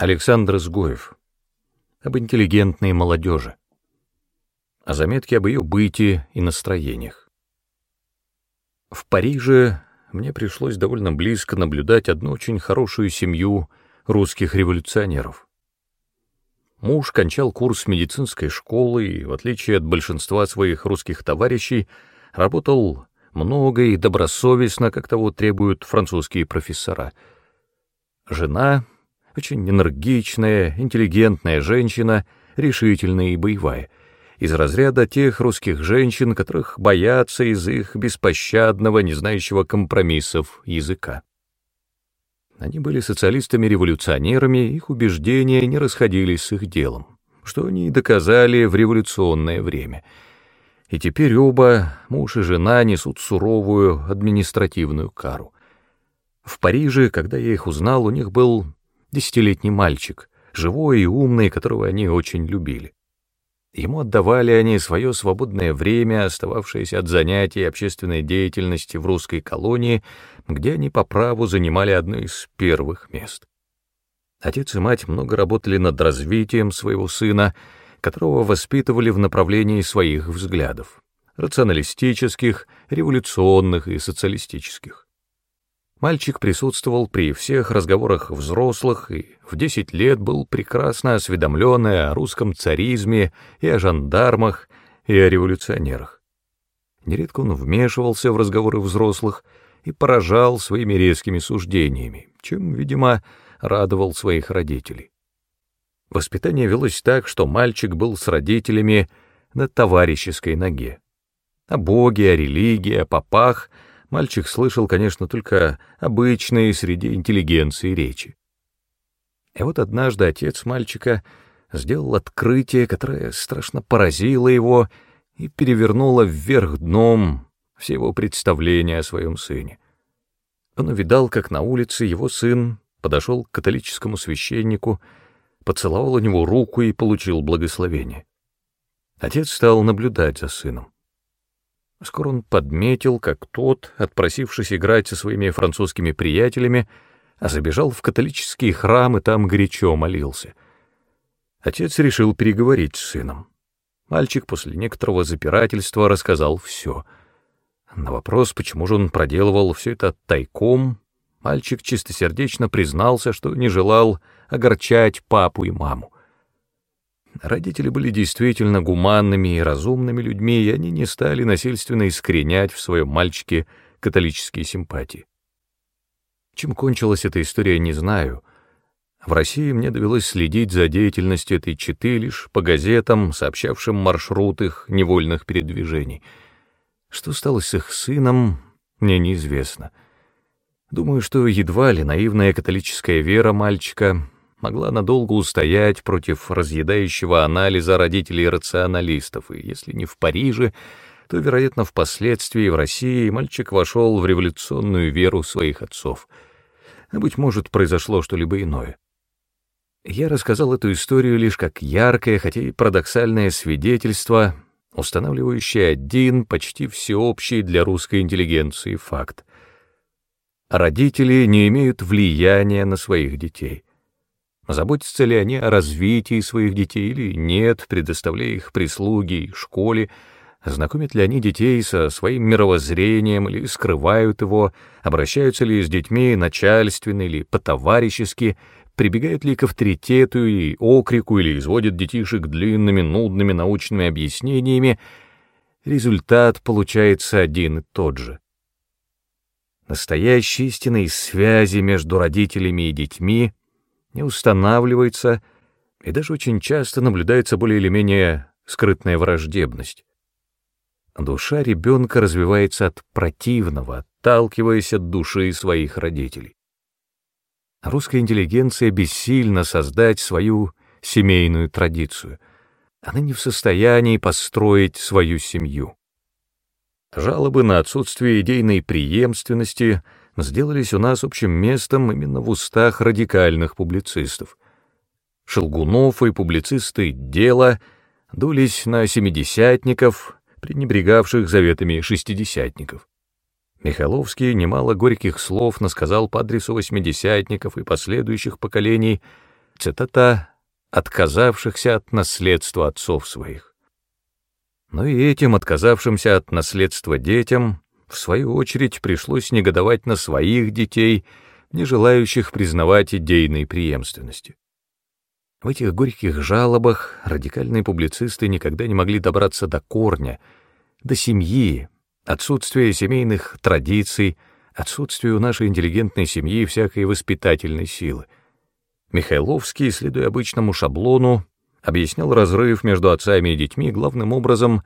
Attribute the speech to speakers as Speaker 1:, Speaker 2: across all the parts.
Speaker 1: Александр Сгоев. Об интеллигентной молодежи. О заметке об ее бытии и настроениях. В Париже мне пришлось довольно близко наблюдать одну очень хорошую семью русских революционеров. Муж кончал курс медицинской школы и, в отличие от большинства своих русских товарищей, работал много и добросовестно, как того требуют французские профессора. Жена очень энергичная, интеллигентная женщина, решительная и боевая, из разряда тех русских женщин, которых боятся из их беспощадного, не знающего компромиссов языка. Они были социалистами-революционерами, их убеждения не расходились с их делом, что они и доказали в революционное время. И теперь оба, муж и жена, несут суровую административную кару. В Париже, когда я их узнал, у них был десятилетний мальчик, живой и умный, которого они очень любили. Ему отдавали они свое свободное время, остававшееся от занятий общественной деятельности в русской колонии, где они по праву занимали одно из первых мест. Отец и мать много работали над развитием своего сына, которого воспитывали в направлении своих взглядов — рационалистических, революционных и социалистических. Мальчик присутствовал при всех разговорах взрослых и в десять лет был прекрасно осведомлен о русском царизме и о жандармах, и о революционерах. Нередко он вмешивался в разговоры взрослых и поражал своими резкими суждениями, чем, видимо, радовал своих родителей. Воспитание велось так, что мальчик был с родителями на товарищеской ноге. О Боге, о религии, о попах — мальчик слышал, конечно, только обычные среди интеллигенции речи. И вот однажды отец мальчика сделал открытие, которое страшно поразило его и перевернуло вверх дном все его представления о своем сыне. Он увидал, как на улице его сын подошел к католическому священнику, поцеловал у него руку и получил благословение. Отец стал наблюдать за сыном. Скоро он подметил, как тот, отпросившись играть со своими французскими приятелями, а забежал в католический храм и там горячо молился. Отец решил переговорить с сыном. Мальчик после некоторого запирательства рассказал все. На вопрос, почему же он проделывал все это тайком, мальчик чистосердечно признался, что не желал огорчать папу и маму. Родители были действительно гуманными и разумными людьми, и они не стали насильственно искоренять в своем мальчике католические симпатии. Чем кончилась эта история, не знаю. В России мне довелось следить за деятельностью этой четы лишь по газетам, сообщавшим маршрут их невольных передвижений. Что стало с их сыном, мне неизвестно. Думаю, что едва ли наивная католическая вера мальчика могла надолго устоять против разъедающего анализа родителей-рационалистов, и если не в Париже, то, вероятно, впоследствии в России мальчик вошел в революционную веру своих отцов. А, быть может, произошло что-либо иное. Я рассказал эту историю лишь как яркое, хотя и парадоксальное свидетельство, устанавливающее один, почти всеобщий для русской интеллигенции факт. Родители не имеют влияния на своих детей. Заботятся ли они о развитии своих детей или нет, предоставляя их прислуге и школе, знакомят ли они детей со своим мировоззрением или скрывают его, обращаются ли с детьми начальственно или по-товарищески, прибегают ли к авторитету и окрику или изводят детишек длинными, нудными научными объяснениями, результат получается один и тот же. Настоящей истинной связи между родителями и детьми не устанавливается, и даже очень часто наблюдается более или менее скрытная враждебность. Душа ребенка развивается от противного, отталкиваясь от души своих родителей. Русская интеллигенция бессильна создать свою семейную традицию. Она не в состоянии построить свою семью. Жалобы на отсутствие идейной преемственности — сделались у нас общим местом именно в устах радикальных публицистов. Шелгунов и публицисты «Дела» дулись на семидесятников, пренебрегавших заветами шестидесятников. Михайловский немало горьких слов насказал по адресу восьмидесятников и последующих поколений, цитата, «отказавшихся от наследства отцов своих». Но и этим отказавшимся от наследства детям, в свою очередь, пришлось негодовать на своих детей, не желающих признавать идейной преемственности. В этих горьких жалобах радикальные публицисты никогда не могли добраться до корня, до семьи, отсутствия семейных традиций, отсутствия у нашей интеллигентной семьи всякой воспитательной силы. Михайловский, следуя обычному шаблону, объяснял разрыв между отцами и детьми главным образом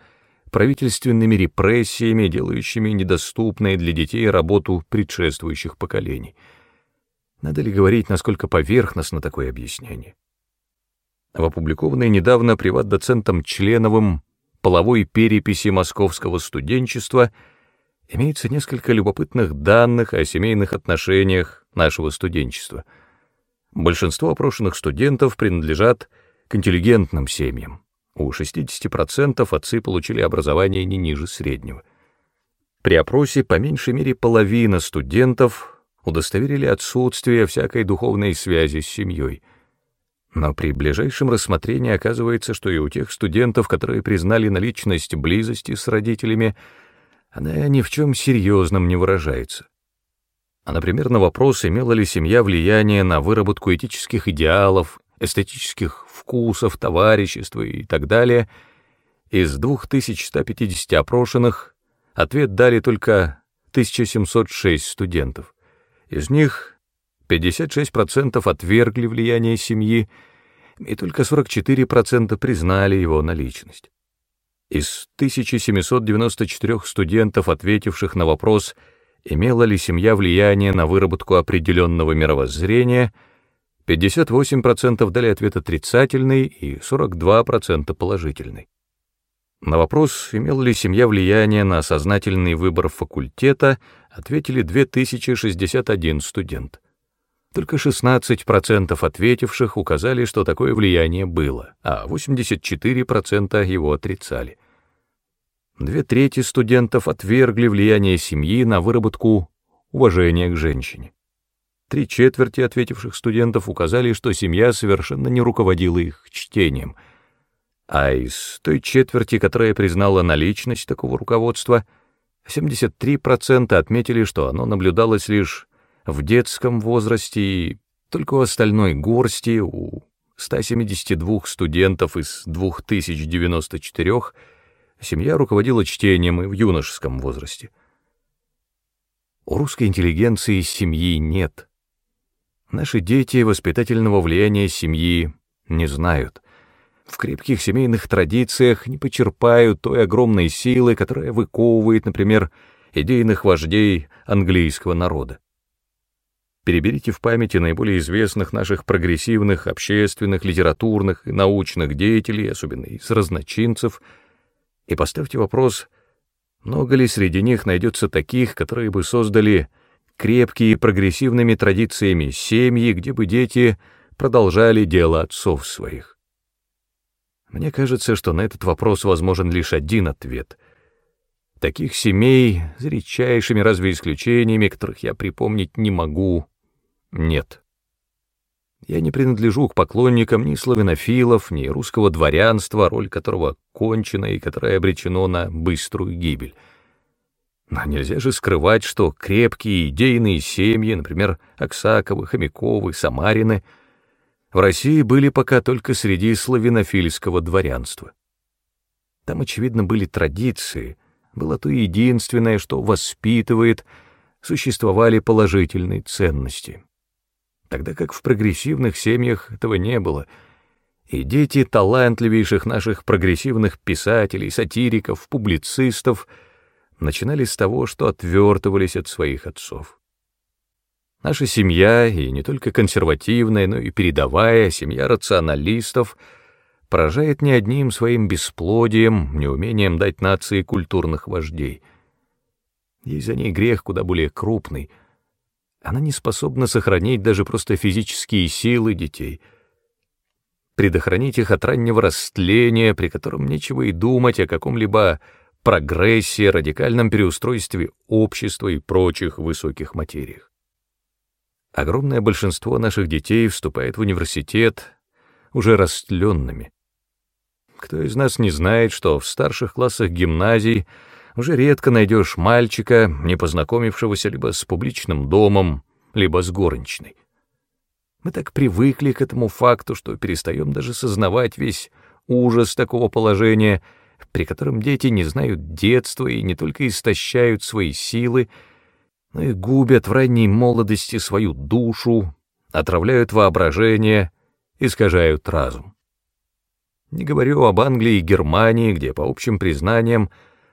Speaker 1: правительственными репрессиями, делающими недоступной для детей работу предшествующих поколений. Надо ли говорить, насколько поверхностно такое объяснение? В опубликованной недавно приват-доцентом Членовым половой переписи московского студенчества имеется несколько любопытных данных о семейных отношениях нашего студенчества. Большинство опрошенных студентов принадлежат к интеллигентным семьям. У 60% отцы получили образование не ниже среднего. При опросе по меньшей мере половина студентов удостоверили отсутствие всякой духовной связи с семьей. Но при ближайшем рассмотрении оказывается, что и у тех студентов, которые признали наличность близости с родителями, она ни в чем серьезном не выражается. А, например, на вопрос, имела ли семья влияние на выработку этических идеалов эстетических вкусов, товарищества и так далее, из 2150 опрошенных ответ дали только 1706 студентов. Из них 56% отвергли влияние семьи, и только 44% признали его наличность. Из 1794 студентов, ответивших на вопрос, имела ли семья влияние на выработку определенного мировоззрения, 58% дали ответ отрицательный и 42% положительный. На вопрос, имела ли семья влияние на сознательный выбор факультета, ответили 2061 студент. Только 16% ответивших указали, что такое влияние было, а 84% его отрицали. Две трети студентов отвергли влияние семьи на выработку уважения к женщине. Три четверти ответивших студентов указали, что семья совершенно не руководила их чтением. А из той четверти, которая признала наличность такого руководства, 73% отметили, что оно наблюдалось лишь в детском возрасте и только у остальной горсти, у 172 студентов из 2094, семья руководила чтением и в юношеском возрасте. У русской интеллигенции семьи нет — Наши дети воспитательного влияния семьи не знают. В крепких семейных традициях не почерпают той огромной силы, которая выковывает, например, идейных вождей английского народа. Переберите в памяти наиболее известных наших прогрессивных, общественных, литературных и научных деятелей, особенно из разночинцев, и поставьте вопрос, много ли среди них найдется таких, которые бы создали крепкие прогрессивными традициями семьи, где бы дети продолжали дело отцов своих. Мне кажется, что на этот вопрос возможен лишь один ответ. Таких семей, за редчайшими разве исключениями, которых я припомнить не могу, нет. Я не принадлежу к поклонникам ни славянофилов, ни русского дворянства, роль которого кончена и которое обречено на быструю гибель. Но нельзя же скрывать, что крепкие идейные семьи, например, Аксаковы, Хомяковы, Самарины, в России были пока только среди славянофильского дворянства. Там, очевидно, были традиции, было то единственное, что воспитывает, существовали положительные ценности. Тогда как в прогрессивных семьях этого не было, и дети талантливейших наших прогрессивных писателей, сатириков, публицистов — начинали с того, что отвертывались от своих отцов. Наша семья, и не только консервативная, но и передовая, семья рационалистов, поражает не одним своим бесплодием, неумением дать нации культурных вождей. Есть за ней грех куда более крупный. Она не способна сохранить даже просто физические силы детей, предохранить их от раннего растления, при котором нечего и думать о каком-либо прогрессе, радикальном переустройстве общества и прочих высоких материях. Огромное большинство наших детей вступает в университет уже растленными. Кто из нас не знает, что в старших классах гимназий уже редко найдешь мальчика, не познакомившегося либо с публичным домом, либо с горничной. Мы так привыкли к этому факту, что перестаем даже сознавать весь ужас такого положения, при котором дети не знают детства и не только истощают свои силы, но и губят в ранней молодости свою душу, отравляют воображение, искажают разум. Не говорю об Англии и Германии, где, по общим признаниям,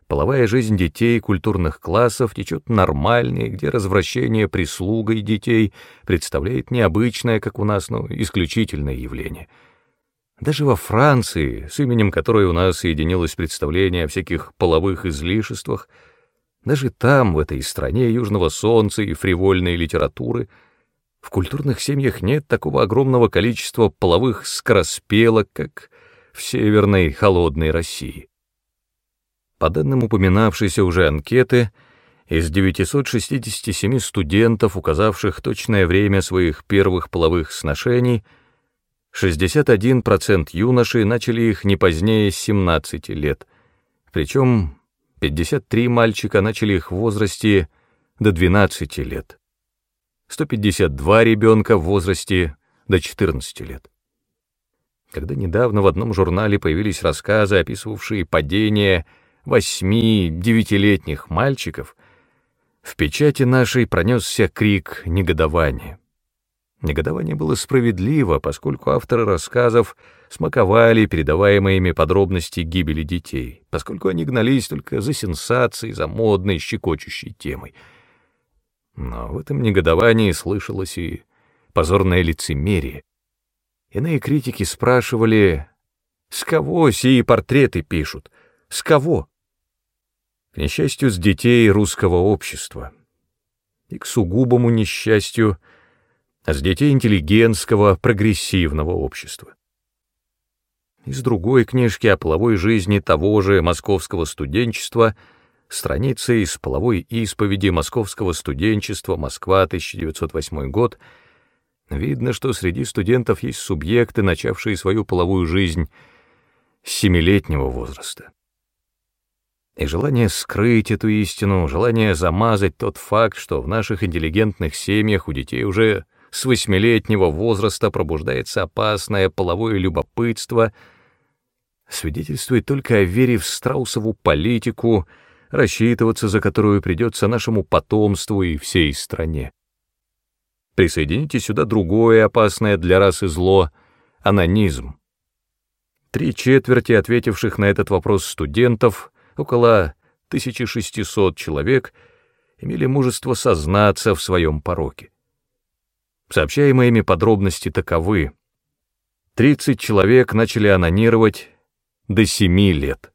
Speaker 1: половая жизнь детей культурных классов течет нормально, и где развращение прислугой детей представляет необычное, как у нас, но исключительное явление — даже во Франции, с именем которой у нас соединилось представление о всяких половых излишествах, даже там, в этой стране южного солнца и фривольной литературы, в культурных семьях нет такого огромного количества половых скороспелок, как в северной холодной России. По данным упоминавшейся уже анкеты, из 967 студентов, указавших точное время своих первых половых сношений, 61% юношей начали их не позднее 17 лет, причем 53 мальчика начали их в возрасте до 12 лет, 152 ребенка в возрасте до 14 лет. Когда недавно в одном журнале появились рассказы, описывавшие падение восьми-девятилетних мальчиков, в печати нашей пронесся крик негодования. Негодование было справедливо, поскольку авторы рассказов смаковали передаваемые ими подробности гибели детей, поскольку они гнались только за сенсацией, за модной, щекочущей темой. Но в этом негодовании слышалось и позорное лицемерие. Иные критики спрашивали, с кого сии портреты пишут, с кого? К несчастью, с детей русского общества. И к сугубому несчастью — с детей интеллигентского, прогрессивного общества. Из другой книжки о половой жизни того же московского студенчества страницы из половой исповеди московского студенчества Москва, 1908 год, видно, что среди студентов есть субъекты, начавшие свою половую жизнь с семилетнего возраста. И желание скрыть эту истину, желание замазать тот факт, что в наших интеллигентных семьях у детей уже с восьмилетнего возраста пробуждается опасное половое любопытство, свидетельствует только о вере в страусову политику, рассчитываться за которую придется нашему потомству и всей стране. Присоедините сюда другое опасное для расы зло — анонизм. Три четверти ответивших на этот вопрос студентов, около 1600 человек, имели мужество сознаться в своем пороке. Сообщаемые ими подробности таковы. 30 человек начали анонировать до 7 лет.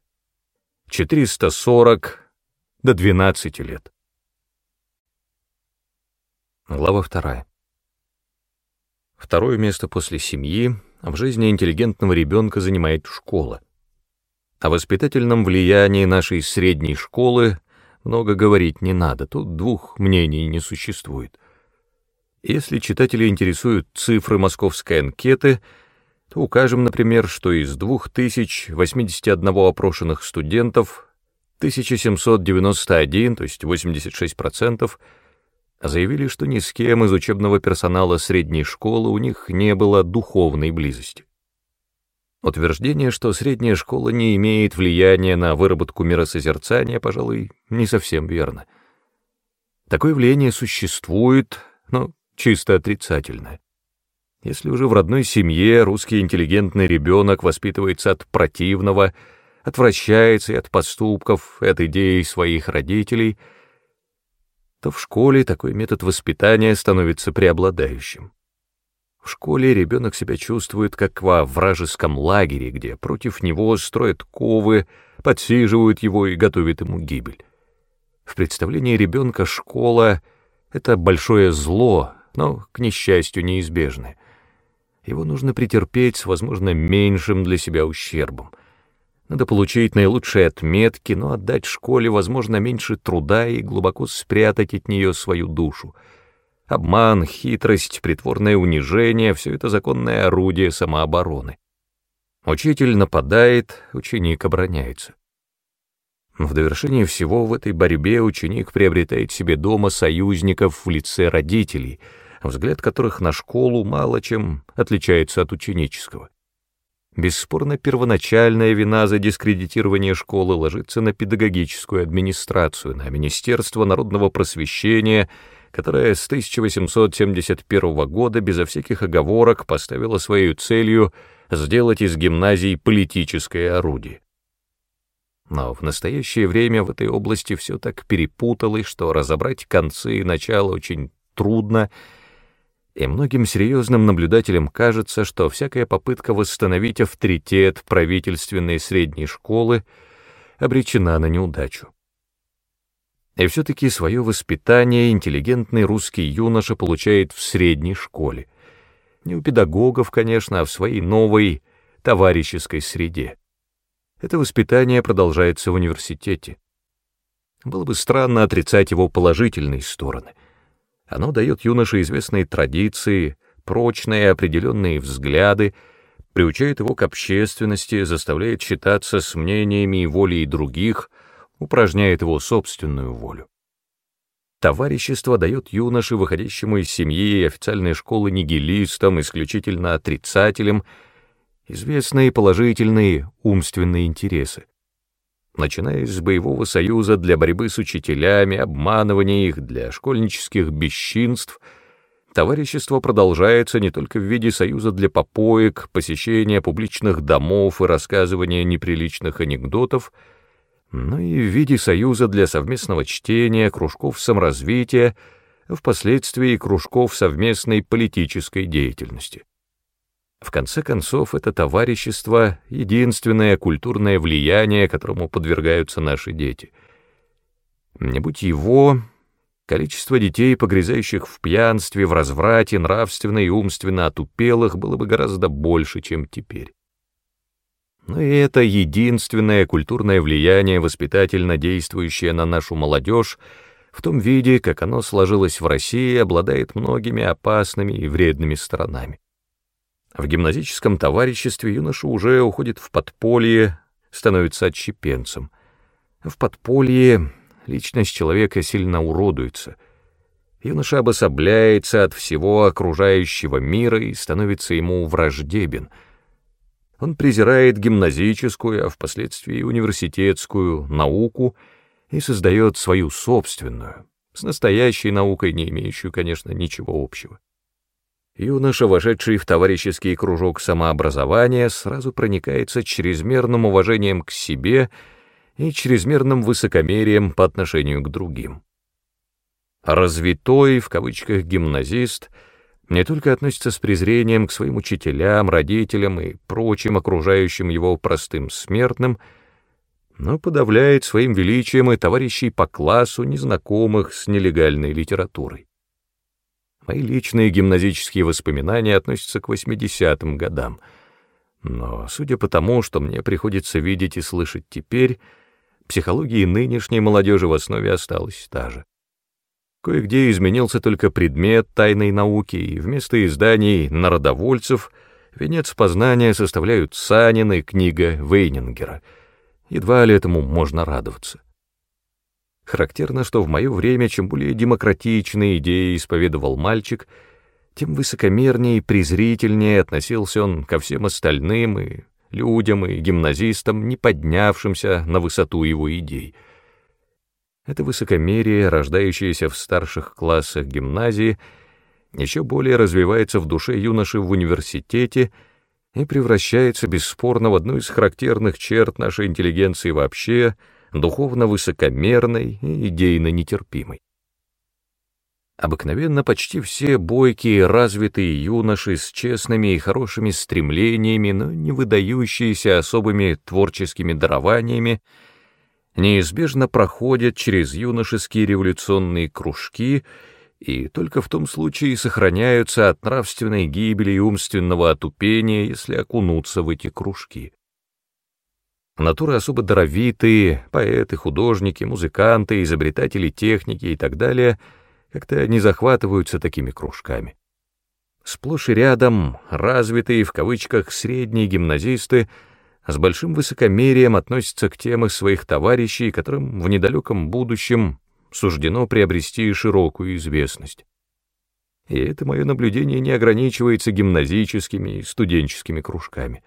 Speaker 1: 440 до 12 лет. Глава вторая. Второе место после семьи в жизни интеллигентного ребенка занимает школа. О воспитательном влиянии нашей средней школы много говорить не надо, тут двух мнений не существует. Если читатели интересуют цифры московской анкеты, то укажем, например, что из 2081 опрошенных студентов 1791, то есть 86%, заявили, что ни с кем из учебного персонала средней школы у них не было духовной близости. Утверждение, что средняя школа не имеет влияния на выработку миросозерцания, пожалуй, не совсем верно. Такое влияние существует, но чисто отрицательное. Если уже в родной семье русский интеллигентный ребенок воспитывается от противного, отвращается и от поступков, от идей своих родителей, то в школе такой метод воспитания становится преобладающим. В школе ребенок себя чувствует как во вражеском лагере, где против него строят ковы, подсиживают его и готовят ему гибель. В представлении ребенка школа — это большое зло, но, к несчастью, неизбежны. Его нужно претерпеть с, возможно, меньшим для себя ущербом. Надо получить наилучшие отметки, но отдать школе, возможно, меньше труда и глубоко спрятать от нее свою душу. Обман, хитрость, притворное унижение — все это законное орудие самообороны. Учитель нападает, ученик обороняется. В довершение всего в этой борьбе ученик приобретает себе дома союзников в лице родителей, взгляд которых на школу мало чем отличается от ученического. Бесспорно, первоначальная вина за дискредитирование школы ложится на педагогическую администрацию, на Министерство народного просвещения, которое с 1871 года безо всяких оговорок поставило своей целью сделать из гимназий политическое орудие. Но в настоящее время в этой области все так перепуталось, что разобрать концы и начало очень трудно, и многим серьезным наблюдателям кажется, что всякая попытка восстановить авторитет правительственной средней школы обречена на неудачу. И все-таки свое воспитание интеллигентный русский юноша получает в средней школе. Не у педагогов, конечно, а в своей новой товарищеской среде. Это воспитание продолжается в университете. Было бы странно отрицать его положительные стороны. Оно дает юноше известные традиции, прочные определенные взгляды, приучает его к общественности, заставляет считаться с мнениями и волей других, упражняет его собственную волю. Товарищество дает юноше, выходящему из семьи и официальной школы нигилистам, исключительно отрицателям, известные положительные умственные интересы. Начиная с боевого союза для борьбы с учителями, обманывания их, для школьнических бесчинств, товарищество продолжается не только в виде союза для попоек, посещения публичных домов и рассказывания неприличных анекдотов, но и в виде союза для совместного чтения, кружков саморазвития, впоследствии кружков совместной политической деятельности. В конце концов, это товарищество — единственное культурное влияние, которому подвергаются наши дети. Не будь его, количество детей, погрязающих в пьянстве, в разврате, нравственно и умственно отупелых, было бы гораздо больше, чем теперь. Но и это единственное культурное влияние, воспитательно действующее на нашу молодежь, в том виде, как оно сложилось в России, обладает многими опасными и вредными сторонами. В гимназическом товариществе юноша уже уходит в подполье, становится отщепенцем. В подполье личность человека сильно уродуется. Юноша обособляется от всего окружающего мира и становится ему враждебен. Он презирает гимназическую, а впоследствии университетскую науку и создает свою собственную, с настоящей наукой не имеющую, конечно, ничего общего. Юноша, вошедший в товарищеский кружок самообразования, сразу проникается чрезмерным уважением к себе и чрезмерным высокомерием по отношению к другим. «Развитой» в кавычках гимназист не только относится с презрением к своим учителям, родителям и прочим окружающим его простым смертным, но подавляет своим величием и товарищей по классу, незнакомых с нелегальной литературой. Мои личные гимназические воспоминания относятся к 80-м годам. Но, судя по тому, что мне приходится видеть и слышать теперь, психологии нынешней молодежи в основе осталась та же. Кое-где изменился только предмет тайной науки, и вместо изданий народовольцев венец познания составляют Санин и книга Вейнингера. Едва ли этому можно радоваться. Характерно, что в мое время, чем более демократичные идеи исповедовал мальчик, тем высокомернее и презрительнее относился он ко всем остальным и людям, и гимназистам, не поднявшимся на высоту его идей. Это высокомерие, рождающееся в старших классах гимназии, еще более развивается в душе юноши в университете и превращается бесспорно в одну из характерных черт нашей интеллигенции вообще — духовно высокомерной и идейно нетерпимой. Обыкновенно почти все бойкие, развитые юноши с честными и хорошими стремлениями, но не выдающиеся особыми творческими дарованиями, неизбежно проходят через юношеские революционные кружки и только в том случае сохраняются от нравственной гибели и умственного отупения, если окунуться в эти кружки. Натуры особо даровитые, поэты, художники, музыканты, изобретатели техники и так далее, как-то не захватываются такими кружками. Сплошь и рядом развитые в кавычках средние гимназисты с большим высокомерием относятся к тем из своих товарищей, которым в недалеком будущем суждено приобрести широкую известность. И это мое наблюдение не ограничивается гимназическими и студенческими кружками.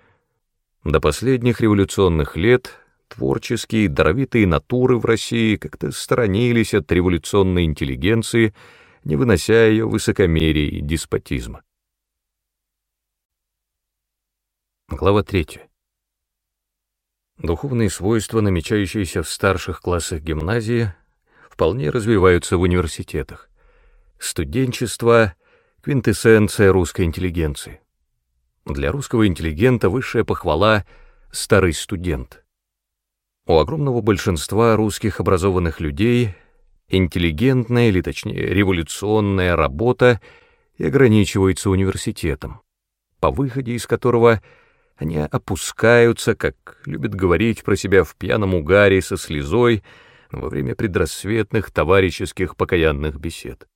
Speaker 1: До последних революционных лет творческие, даровитые натуры в России как-то сторонились от революционной интеллигенции, не вынося ее высокомерия и деспотизма. Глава 3. Духовные свойства, намечающиеся в старших классах гимназии, вполне развиваются в университетах. Студенчество — квинтэссенция русской интеллигенции. Для русского интеллигента высшая похвала — старый студент. У огромного большинства русских образованных людей интеллигентная, или точнее революционная работа и ограничивается университетом, по выходе из которого — они опускаются, как любят говорить про себя в пьяном угаре со слезой во время предрассветных товарищеских покаянных бесед.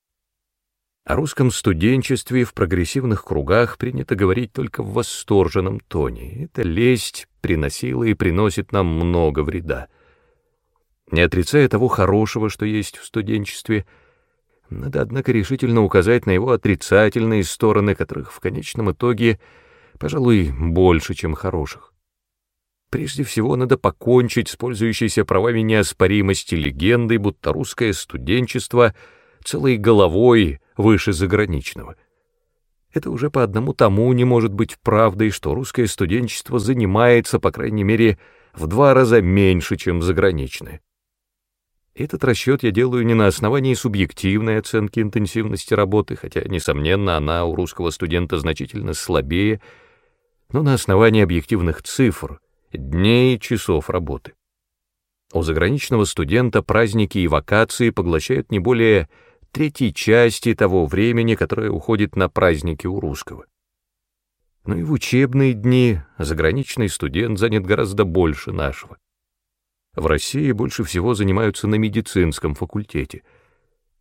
Speaker 1: О русском студенчестве в прогрессивных кругах принято говорить только в восторженном тоне. Эта лесть приносила и приносит нам много вреда. Не отрицая того хорошего, что есть в студенчестве, надо, однако, решительно указать на его отрицательные стороны, которых в конечном итоге — пожалуй, больше, чем хороших. Прежде всего, надо покончить с пользующейся правами неоспоримости легендой, будто русское студенчество целой головой выше заграничного. Это уже по одному тому не может быть правдой, что русское студенчество занимается, по крайней мере, в два раза меньше, чем заграничное. Этот расчет я делаю не на основании субъективной оценки интенсивности работы, хотя, несомненно, она у русского студента значительно слабее, но на основании объективных цифр, дней и часов работы. У заграничного студента праздники и вакации поглощают не более третьей части того времени, которое уходит на праздники у русского. Но и в учебные дни заграничный студент занят гораздо больше нашего. В России больше всего занимаются на медицинском факультете.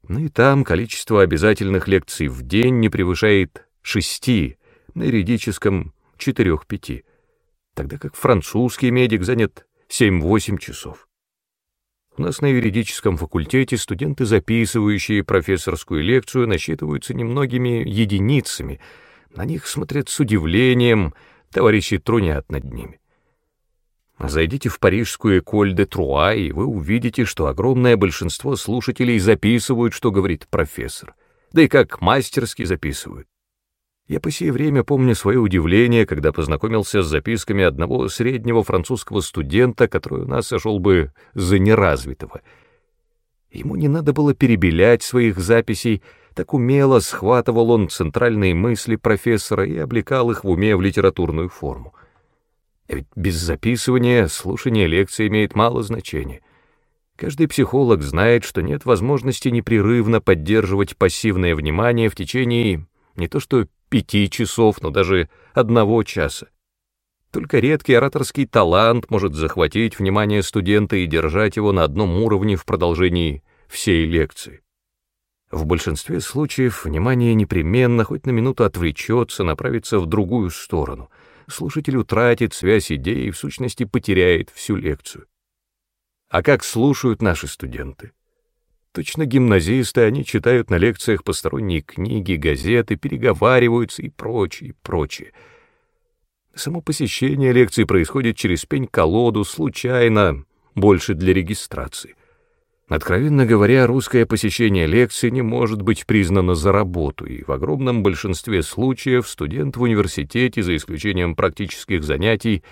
Speaker 1: Но и там количество обязательных лекций в день не превышает шести, на юридическом 4-5, тогда как французский медик занят 7-8 часов. У нас на юридическом факультете студенты, записывающие профессорскую лекцию, насчитываются немногими единицами, на них смотрят с удивлением, товарищи трунят над ними. Зайдите в парижскую Эколь де Труа, и вы увидите, что огромное большинство слушателей записывают, что говорит профессор. Да и как мастерски записывают. Я по сей время помню свое удивление, когда познакомился с записками одного среднего французского студента, который у нас сошел бы за неразвитого. Ему не надо было перебелять своих записей, так умело схватывал он центральные мысли профессора и облекал их в уме в литературную форму. А ведь без записывания слушание лекции имеет мало значения. Каждый психолог знает, что нет возможности непрерывно поддерживать пассивное внимание в течение не то что пяти часов, но даже одного часа. Только редкий ораторский талант может захватить внимание студента и держать его на одном уровне в продолжении всей лекции. В большинстве случаев внимание непременно хоть на минуту отвлечется, направится в другую сторону. Слушатель утратит связь идей и в сущности потеряет всю лекцию. А как слушают наши студенты? Точно гимназисты, они читают на лекциях посторонние книги, газеты, переговариваются и прочее, прочее. Само посещение лекций происходит через пень-колоду, случайно, больше для регистрации. Откровенно говоря, русское посещение лекций не может быть признано за работу, и в огромном большинстве случаев студент в университете, за исключением практических занятий,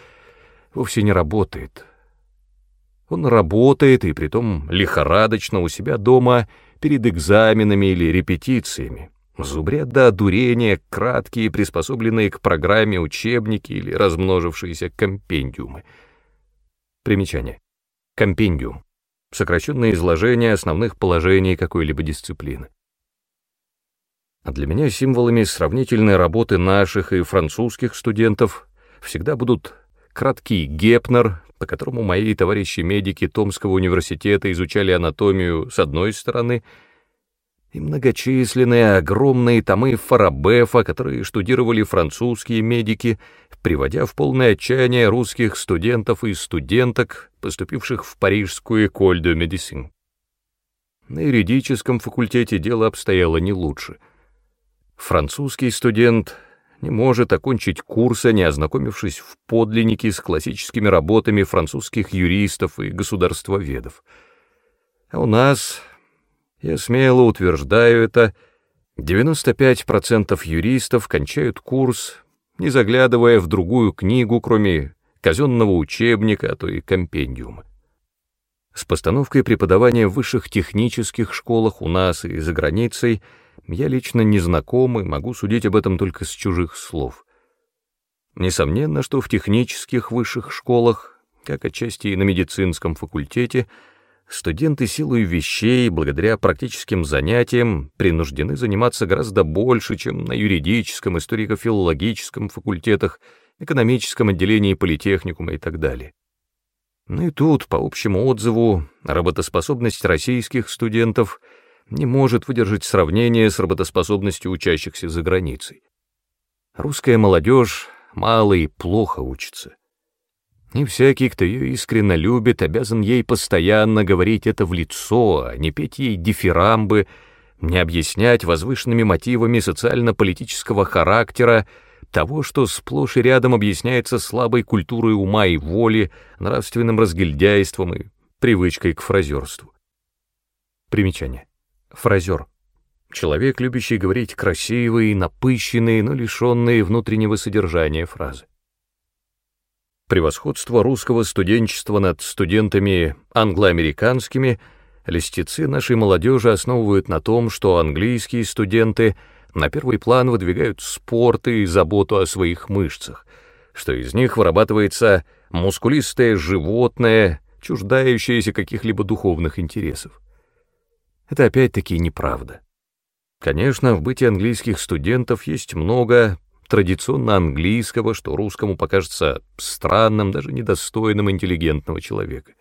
Speaker 1: вовсе не работает, он работает, и притом лихорадочно у себя дома перед экзаменами или репетициями. Зубрят до одурения краткие, приспособленные к программе учебники или размножившиеся компендиумы. Примечание. Компендиум. Сокращенное изложение основных положений какой-либо дисциплины. А для меня символами сравнительной работы наших и французских студентов всегда будут краткий Гепнер, по которому мои товарищи-медики Томского университета изучали анатомию с одной стороны, и многочисленные огромные томы Фарабефа, которые штудировали французские медики, приводя в полное отчаяние русских студентов и студенток, поступивших в парижскую École de Médecine. На юридическом факультете дело обстояло не лучше. Французский студент не может окончить курса, не ознакомившись в подлиннике с классическими работами французских юристов и государствоведов. А у нас я смело утверждаю это, 95% юристов кончают курс, не заглядывая в другую книгу, кроме казенного учебника, а то и компендиума. С постановкой преподавания в высших технических школах у нас и за границей я лично не знаком и могу судить об этом только с чужих слов. Несомненно, что в технических высших школах, как отчасти и на медицинском факультете, студенты силой вещей, благодаря практическим занятиям, принуждены заниматься гораздо больше, чем на юридическом, историко-филологическом факультетах, экономическом отделении политехникума и так далее. Ну и тут, по общему отзыву, работоспособность российских студентов не может выдержать сравнение с работоспособностью учащихся за границей. Русская молодежь мало и плохо учится. И всякий, кто ее искренне любит, обязан ей постоянно говорить это в лицо, а не петь ей дифирамбы, не объяснять возвышенными мотивами социально-политического характера того, что сплошь и рядом объясняется слабой культурой ума и воли, нравственным разгильдяйством и привычкой к фразерству. Примечание. Фразер. Человек, любящий говорить красивые, напыщенные, но лишенные внутреннего содержания фразы превосходство русского студенчества над студентами англоамериканскими листицы нашей молодежи основывают на том, что английские студенты на первый план выдвигают спорт и заботу о своих мышцах, что из них вырабатывается мускулистое животное, чуждающееся каких-либо духовных интересов. Это опять-таки неправда. Конечно, в бытии английских студентов есть много традиционно английского, что русскому покажется странным, даже недостойным интеллигентного человека.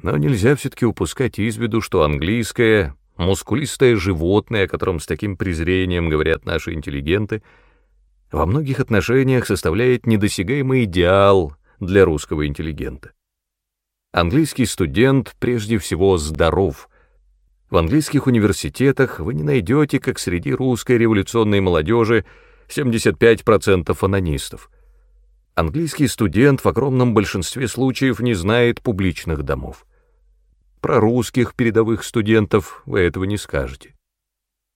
Speaker 1: Но нельзя все-таки упускать из виду, что английское, мускулистое животное, о котором с таким презрением говорят наши интеллигенты, во многих отношениях составляет недосягаемый идеал для русского интеллигента. Английский студент прежде всего здоров. В английских университетах вы не найдете, как среди русской революционной молодежи, 75% анонистов. Английский студент в огромном большинстве случаев не знает публичных домов. Про русских передовых студентов вы этого не скажете.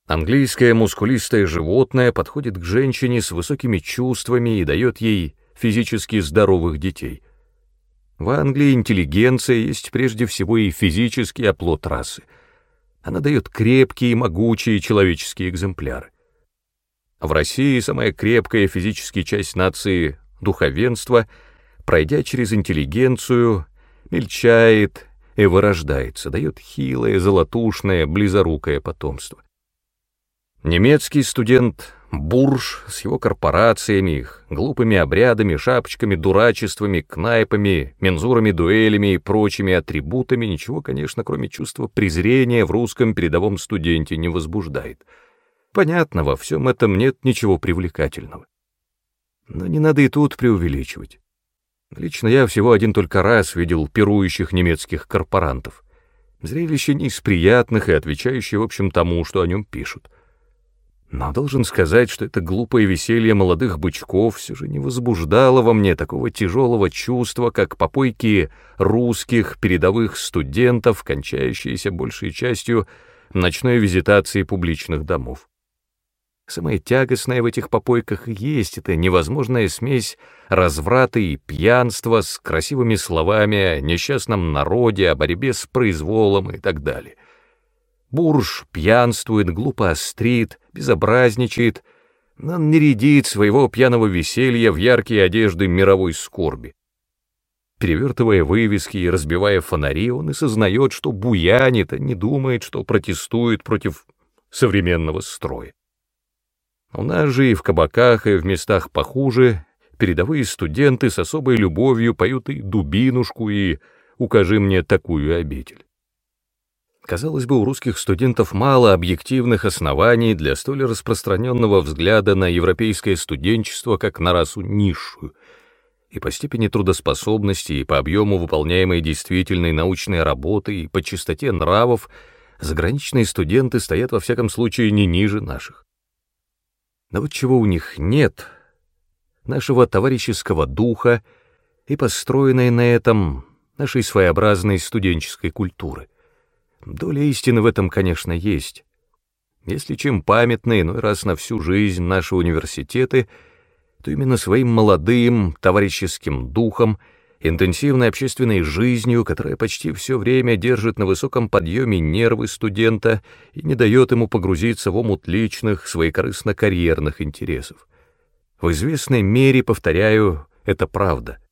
Speaker 1: Английское мускулистое животное подходит к женщине с высокими чувствами и дает ей физически здоровых детей. В Англии интеллигенция есть прежде всего и физический оплот расы. Она дает крепкие и могучие человеческие экземпляры. В России самая крепкая физическая часть нации — духовенство, пройдя через интеллигенцию, мельчает и вырождается, дает хилое, золотушное, близорукое потомство. Немецкий студент Бурж с его корпорациями, их глупыми обрядами, шапочками, дурачествами, кнайпами, мензурами, дуэлями и прочими атрибутами ничего, конечно, кроме чувства презрения в русском передовом студенте не возбуждает — Понятно, во всем этом нет ничего привлекательного. Но не надо и тут преувеличивать. Лично я всего один только раз видел пирующих немецких корпорантов. Зрелище не из приятных и отвечающее, в общем, тому, что о нем пишут. Но должен сказать, что это глупое веселье молодых бычков все же не возбуждало во мне такого тяжелого чувства, как попойки русских передовых студентов, кончающиеся большей частью ночной визитацией публичных домов. Самое тягостное в этих попойках есть эта невозможная смесь разврата и пьянства с красивыми словами о несчастном народе, о борьбе с произволом и так далее. Бурж пьянствует, глупо острит, безобразничает, но не рядит своего пьяного веселья в яркие одежды мировой скорби. Перевертывая вывески и разбивая фонари, он и сознает, что буянит, а не думает, что протестует против современного строя. У нас же и в кабаках, и в местах похуже передовые студенты с особой любовью поют и дубинушку, и «Укажи мне такую обитель». Казалось бы, у русских студентов мало объективных оснований для столь распространенного взгляда на европейское студенчество как на расу низшую, и по степени трудоспособности, и по объему выполняемой действительной научной работы, и по чистоте нравов заграничные студенты стоят во всяком случае не ниже наших. Но вот чего у них нет, нашего товарищеского духа и построенной на этом нашей своеобразной студенческой культуры — Доля истины в этом, конечно, есть. Если чем памятны иной раз на всю жизнь наши университеты, то именно своим молодым, товарищеским духом, интенсивной общественной жизнью, которая почти все время держит на высоком подъеме нервы студента и не дает ему погрузиться в омут личных, своекорыстно-карьерных интересов. В известной мере, повторяю, это правда —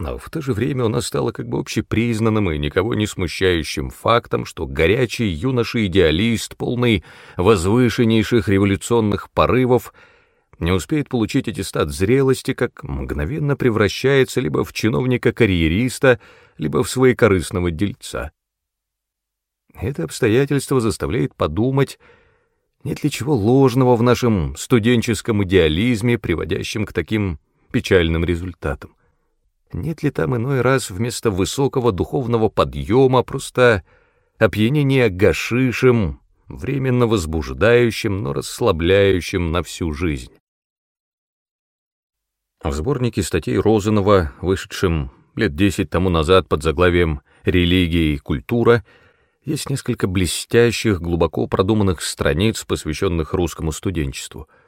Speaker 1: но в то же время у нас как бы общепризнанным и никого не смущающим фактом, что горячий юноша-идеалист, полный возвышеннейших революционных порывов, не успеет получить аттестат зрелости, как мгновенно превращается либо в чиновника-карьериста, либо в своекорыстного дельца. Это обстоятельство заставляет подумать, нет ли чего ложного в нашем студенческом идеализме, приводящем к таким печальным результатам. Нет ли там иной раз вместо высокого духовного подъема просто опьянение гашишем, временно возбуждающим, но расслабляющим на всю жизнь? В сборнике статей Розанова, вышедшем лет десять тому назад под заглавием «Религия и культура», есть несколько блестящих, глубоко продуманных страниц, посвященных русскому студенчеству —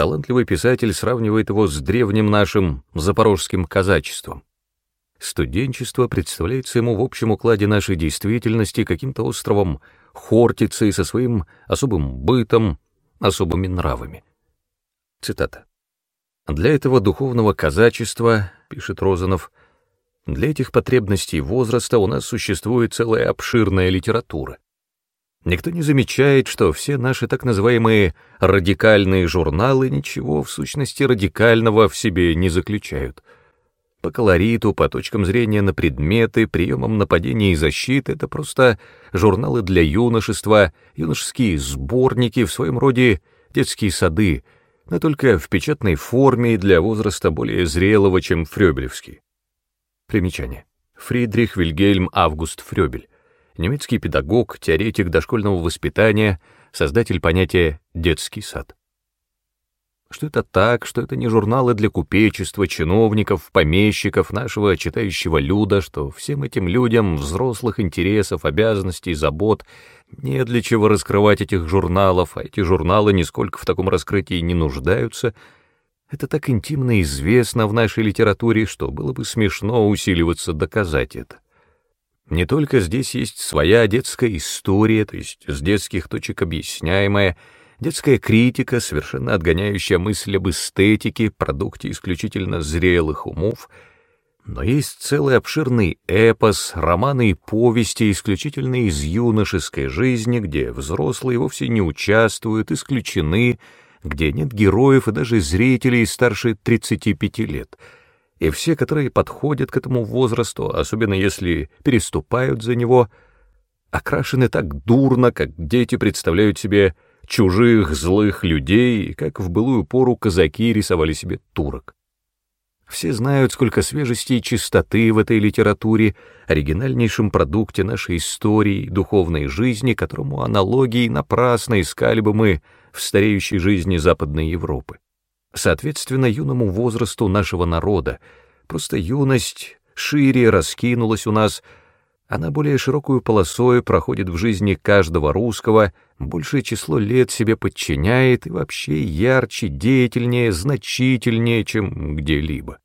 Speaker 1: Талантливый писатель сравнивает его с древним нашим запорожским казачеством. Студенчество представляется ему в общем укладе нашей действительности каким-то островом Хортицы со своим особым бытом, особыми нравами. Цитата. «Для этого духовного казачества, — пишет Розанов, — для этих потребностей возраста у нас существует целая обширная литература. Никто не замечает, что все наши так называемые радикальные журналы ничего в сущности радикального в себе не заключают. По колориту, по точкам зрения на предметы, приемам нападения и защиты — это просто журналы для юношества, юношеские сборники, в своем роде детские сады, но только в печатной форме и для возраста более зрелого, чем Фрёбелевский. Примечание. Фридрих Вильгельм Август Фрёбель немецкий педагог, теоретик дошкольного воспитания, создатель понятия «детский сад». Что это так, что это не журналы для купечества, чиновников, помещиков, нашего читающего люда, что всем этим людям взрослых интересов, обязанностей, забот не для чего раскрывать этих журналов, а эти журналы нисколько в таком раскрытии не нуждаются, это так интимно известно в нашей литературе, что было бы смешно усиливаться доказать это. Не только здесь есть своя детская история, то есть с детских точек объясняемая, детская критика, совершенно отгоняющая мысль об эстетике, продукте исключительно зрелых умов, но есть целый обширный эпос, романы и повести, исключительно из юношеской жизни, где взрослые вовсе не участвуют, исключены, где нет героев и даже зрителей старше 35 лет — и все, которые подходят к этому возрасту, особенно если переступают за него, окрашены так дурно, как дети представляют себе чужих злых людей, как в былую пору казаки рисовали себе турок. Все знают, сколько свежести и чистоты в этой литературе, оригинальнейшем продукте нашей истории, духовной жизни, которому аналогии напрасно искали бы мы в стареющей жизни Западной Европы соответственно юному возрасту нашего народа. Просто юность шире раскинулась у нас, она более широкую полосой проходит в жизни каждого русского, большее число лет себе подчиняет и вообще ярче, деятельнее, значительнее, чем где-либо.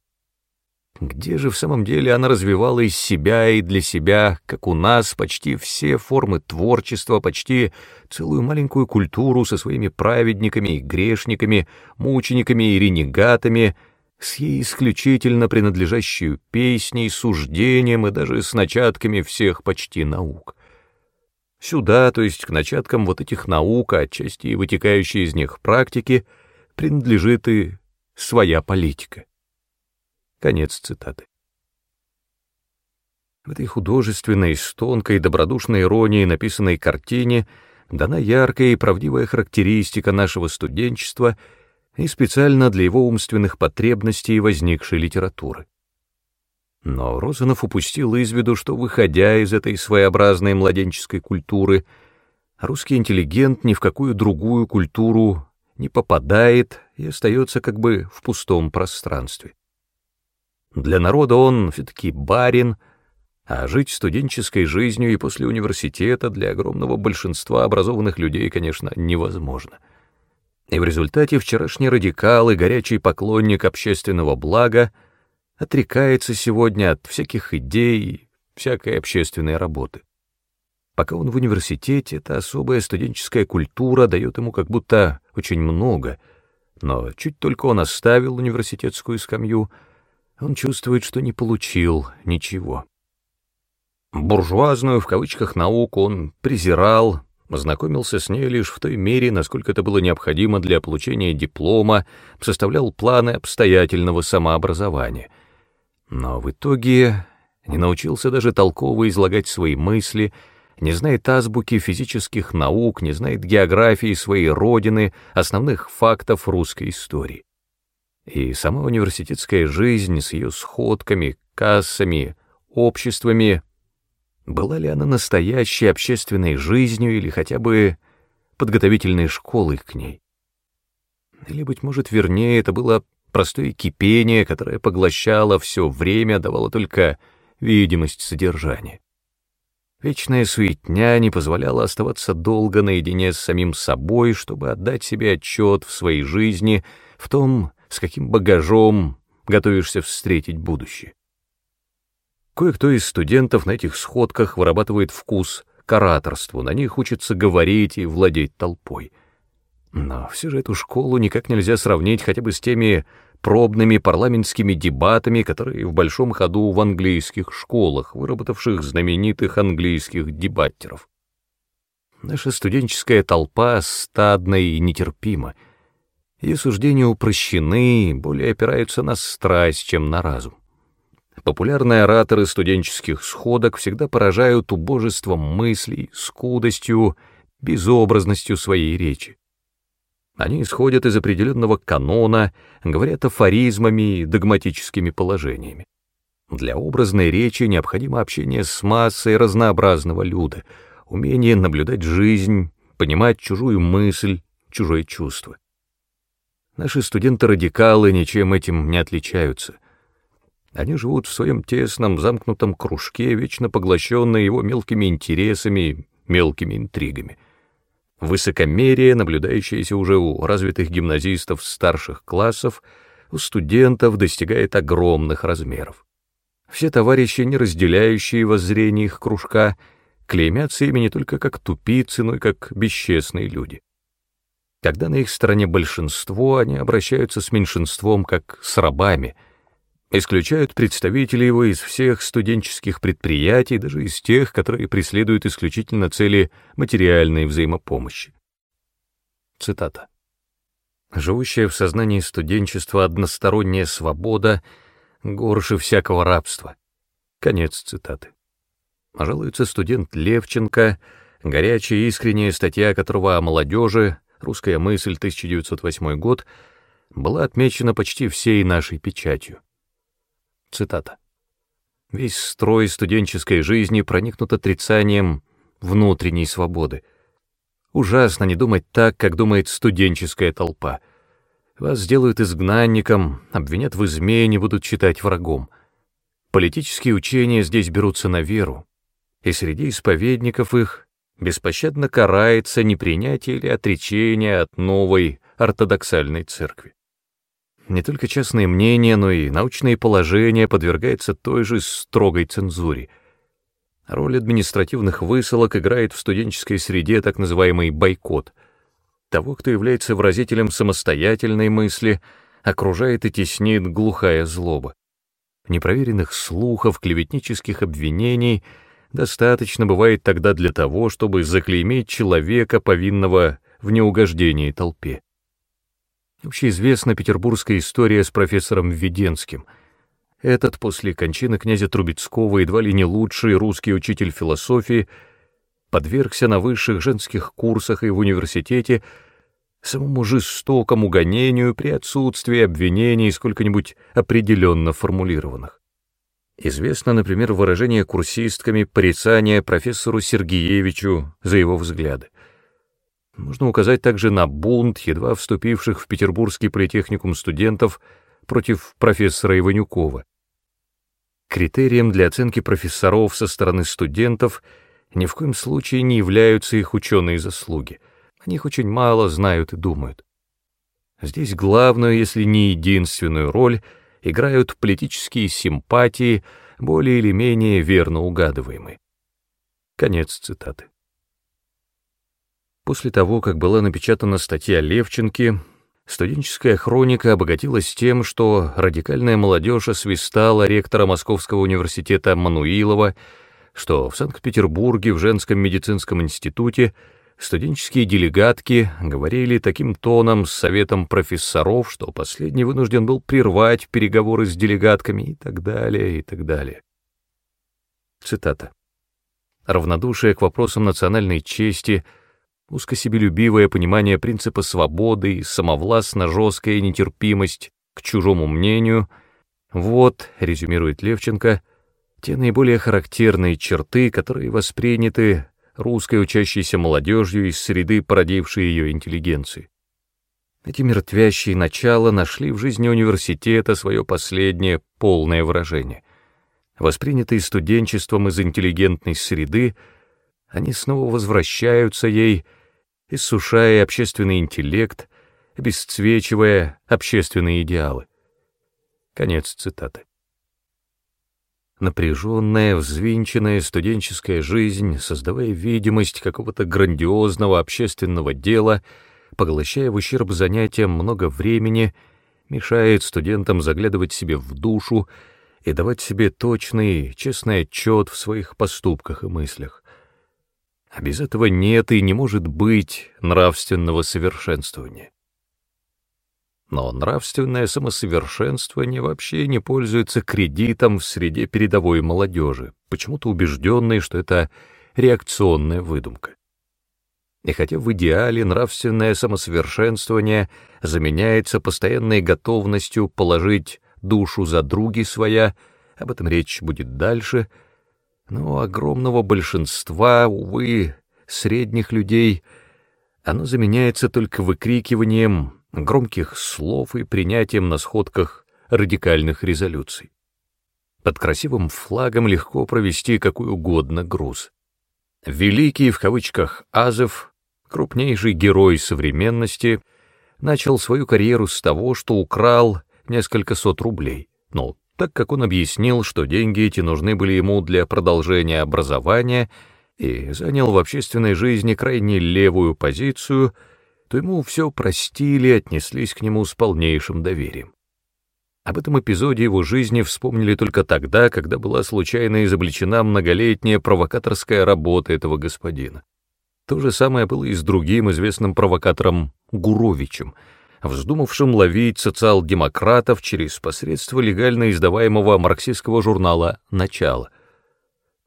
Speaker 1: Где же в самом деле она развивала из себя и для себя, как у нас, почти все формы творчества, почти целую маленькую культуру со своими праведниками и грешниками, мучениками и ренегатами, с ей исключительно принадлежащую песней, суждением и даже с начатками всех почти наук. Сюда, то есть к начаткам вот этих наук, а отчасти и вытекающей из них практики, принадлежит и своя политика. Конец цитаты. В этой художественной, с тонкой, добродушной иронией написанной картине дана яркая и правдивая характеристика нашего студенчества и специально для его умственных потребностей возникшей литературы. Но Розанов упустил из виду, что, выходя из этой своеобразной младенческой культуры, русский интеллигент ни в какую другую культуру не попадает и остается как бы в пустом пространстве. Для народа он все-таки барин — а жить студенческой жизнью и после университета для огромного большинства образованных людей, конечно, невозможно. И в результате вчерашний радикал и горячий поклонник общественного блага отрекается сегодня от всяких идей и всякой общественной работы. Пока он в университете, эта особая студенческая культура дает ему как будто очень много, но чуть только он оставил университетскую скамью, он чувствует, что не получил ничего. Буржуазную, в кавычках, науку он презирал, ознакомился с ней лишь в той мере, насколько это было необходимо для получения диплома, составлял планы обстоятельного самообразования. Но в итоге не научился даже толково излагать свои мысли, не знает азбуки физических наук, не знает географии своей родины, основных фактов русской истории. И сама университетская жизнь с ее сходками, кассами, обществами была ли она настоящей общественной жизнью или хотя бы подготовительной школой к ней? Или, быть может, вернее, это было простое кипение, которое поглощало все время, давало только видимость содержания. Вечная суетня не позволяла оставаться долго наедине с самим собой, чтобы отдать себе отчет в своей жизни, в том, с каким багажом готовишься встретить будущее. Кое-кто из студентов на этих сходках вырабатывает вкус к ораторству, на них учится говорить и владеть толпой. Но все же эту школу никак нельзя сравнить хотя бы с теми пробными парламентскими дебатами, которые в большом ходу в английских школах, выработавших знаменитых английских дебаттеров. Наша студенческая толпа стадна и нетерпима. Ее суждения упрощены, более опираются на страсть, чем на разум. Популярные ораторы студенческих сходок всегда поражают убожеством мыслей, скудостью, безобразностью своей речи. Они исходят из определенного канона, говорят афоризмами и догматическими положениями. Для образной речи необходимо общение с массой разнообразного люда, умение наблюдать жизнь, понимать чужую мысль, чужое чувство. Наши студенты-радикалы ничем этим не отличаются. Они живут в своем тесном, замкнутом кружке, вечно поглощенные его мелкими интересами, мелкими интригами. Высокомерие, наблюдающееся уже у развитых гимназистов старших классов, у студентов достигает огромных размеров. Все товарищи, не разделяющие воззрение их кружка, клеймятся ими не только как тупицы, но и как бесчестные люди. Когда на их стороне большинство, они обращаются с меньшинством как с рабами — исключают представителей его из всех студенческих предприятий, даже из тех, которые преследуют исключительно цели материальной взаимопомощи. Цитата. «Живущая в сознании студенчества односторонняя свобода горше всякого рабства». Конец цитаты. Жалуется студент Левченко, горячая искренняя статья которого о молодежи, «Русская мысль, 1908 год», была отмечена почти всей нашей печатью. Цитата. «Весь строй студенческой жизни проникнут отрицанием внутренней свободы. Ужасно не думать так, как думает студенческая толпа. Вас сделают изгнанником, обвинят в измене, будут считать врагом. Политические учения здесь берутся на веру, и среди исповедников их беспощадно карается непринятие или отречение от новой ортодоксальной церкви. Не только частные мнения, но и научные положения подвергаются той же строгой цензуре. Роль административных высылок играет в студенческой среде так называемый бойкот. Того, кто является выразителем самостоятельной мысли, окружает и теснит глухая злоба. Непроверенных слухов, клеветнических обвинений достаточно бывает тогда для того, чтобы заклеймить человека, повинного в неугождении толпе. Общеизвестна петербургская история с профессором Введенским. Этот после кончины князя Трубецкого едва ли не лучший русский учитель философии подвергся на высших женских курсах и в университете самому жестокому гонению при отсутствии обвинений, сколько-нибудь определенно формулированных. Известно, например, выражение курсистками порицания профессору Сергеевичу за его взгляды. Можно указать также на бунт, едва вступивших в Петербургский политехникум студентов против профессора Иванюкова. Критерием для оценки профессоров со стороны студентов ни в коем случае не являются их ученые заслуги. О них очень мало знают и думают. Здесь главную, если не единственную роль — играют политические симпатии, более или менее верно угадываемые. Конец цитаты. После того, как была напечатана статья Левченки, студенческая хроника обогатилась тем, что радикальная молодежь освистала ректора Московского университета Мануилова, что в Санкт-Петербурге в женском медицинском институте студенческие делегатки говорили таким тоном с советом профессоров, что последний вынужден был прервать переговоры с делегатками и так далее, и так далее. Цитата. Равнодушие к вопросам национальной чести, узкосебелюбивое понимание принципа свободы и самовластно-жесткая нетерпимость к чужому мнению — вот, резюмирует Левченко, те наиболее характерные черты, которые восприняты русской учащейся молодежью из среды, породившей ее интеллигенции. Эти мертвящие начала нашли в жизни университета свое последнее полное выражение. Воспринятые студенчеством из интеллигентной среды, они снова возвращаются ей, иссушая общественный интеллект, обесцвечивая общественные идеалы. Конец цитаты. Напряженная, взвинченная студенческая жизнь, создавая видимость какого-то грандиозного общественного дела, поглощая в ущерб занятиям много времени, мешает студентам заглядывать себе в душу и давать себе точный, честный отчет в своих поступках и мыслях. А без этого нет и не может быть нравственного совершенствования. Но нравственное самосовершенствование вообще не пользуется кредитом в среде передовой молодежи, почему-то убежденной, что это реакционная выдумка. И хотя в идеале нравственное самосовершенствование заменяется постоянной готовностью положить душу за други своя, об этом речь будет дальше, но у огромного большинства, увы, средних людей, оно заменяется только выкрикиванием громких слов и принятием на сходках радикальных резолюций. Под красивым флагом легко провести какой угодно груз. Великий, в кавычках, Азов, крупнейший герой современности, начал свою карьеру с того, что украл несколько сот рублей, но так как он объяснил, что деньги эти нужны были ему для продолжения образования и занял в общественной жизни крайне левую позицию — то ему все простили и отнеслись к нему с полнейшим доверием. Об этом эпизоде его жизни вспомнили только тогда, когда была случайно изобличена многолетняя провокаторская работа этого господина. То же самое было и с другим известным провокатором Гуровичем, вздумавшим ловить социал-демократов через посредство легально издаваемого марксистского журнала «Начало».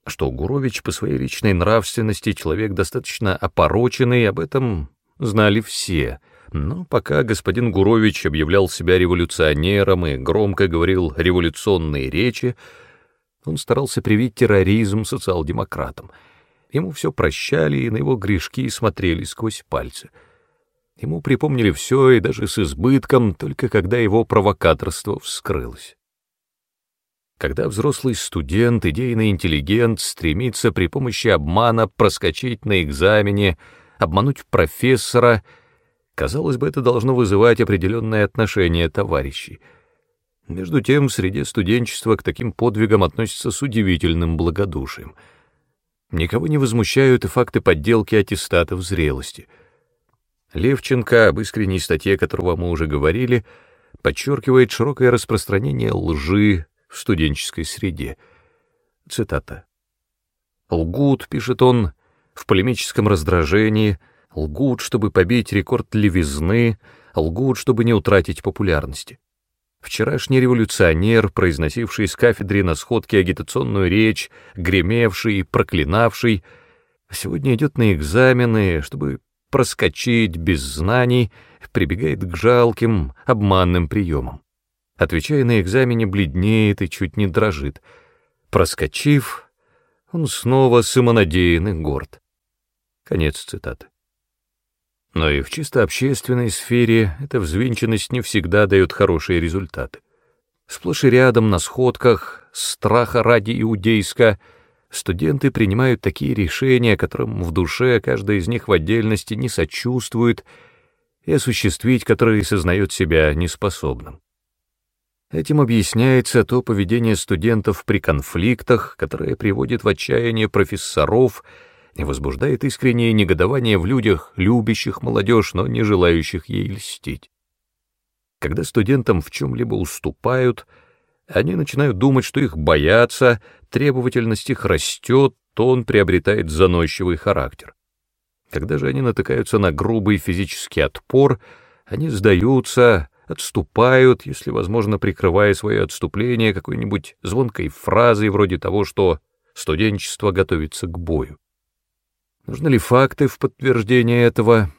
Speaker 1: Что Гурович по своей личной нравственности человек достаточно опороченный, об этом знали все, но пока господин Гурович объявлял себя революционером и громко говорил революционные речи, он старался привить терроризм социал-демократам. Ему все прощали и на его грешки смотрели сквозь пальцы. Ему припомнили все и даже с избытком, только когда его провокаторство вскрылось. Когда взрослый студент, идейный интеллигент стремится при помощи обмана проскочить на экзамене, обмануть профессора. Казалось бы, это должно вызывать определенное отношение товарищей. Между тем, в среде студенчества к таким подвигам относятся с удивительным благодушием. Никого не возмущают и факты подделки аттестатов зрелости. Левченко, об искренней статье которого мы уже говорили, подчеркивает широкое распространение лжи в студенческой среде. Цитата. «Лгут, — пишет он, в полемическом раздражении, лгут, чтобы побить рекорд левизны, лгут, чтобы не утратить популярности. Вчерашний революционер, произносивший с кафедры на сходке агитационную речь, гремевший, проклинавший, сегодня идет на экзамены, чтобы проскочить без знаний, прибегает к жалким, обманным приемам. Отвечая на экзамене, бледнеет и чуть не дрожит. Проскочив, он снова самонадеян и горд. Конец цитаты. Но и в чисто общественной сфере эта взвинченность не всегда дает хорошие результаты. Сплошь и рядом на сходках, страха ради иудейска, студенты принимают такие решения, которым в душе каждый из них в отдельности не сочувствует и осуществить которые сознает себя неспособным. Этим объясняется то поведение студентов при конфликтах, которое приводит в отчаяние профессоров и возбуждает искреннее негодование в людях, любящих молодежь, но не желающих ей льстить. Когда студентам в чем-либо уступают, они начинают думать, что их боятся, требовательность их растет, тон приобретает заносчивый характер. Когда же они натыкаются на грубый физический отпор, они сдаются, отступают, если возможно, прикрывая свое отступление какой-нибудь звонкой фразой вроде того, что студенчество готовится к бою. Нужны ли факты в подтверждение этого?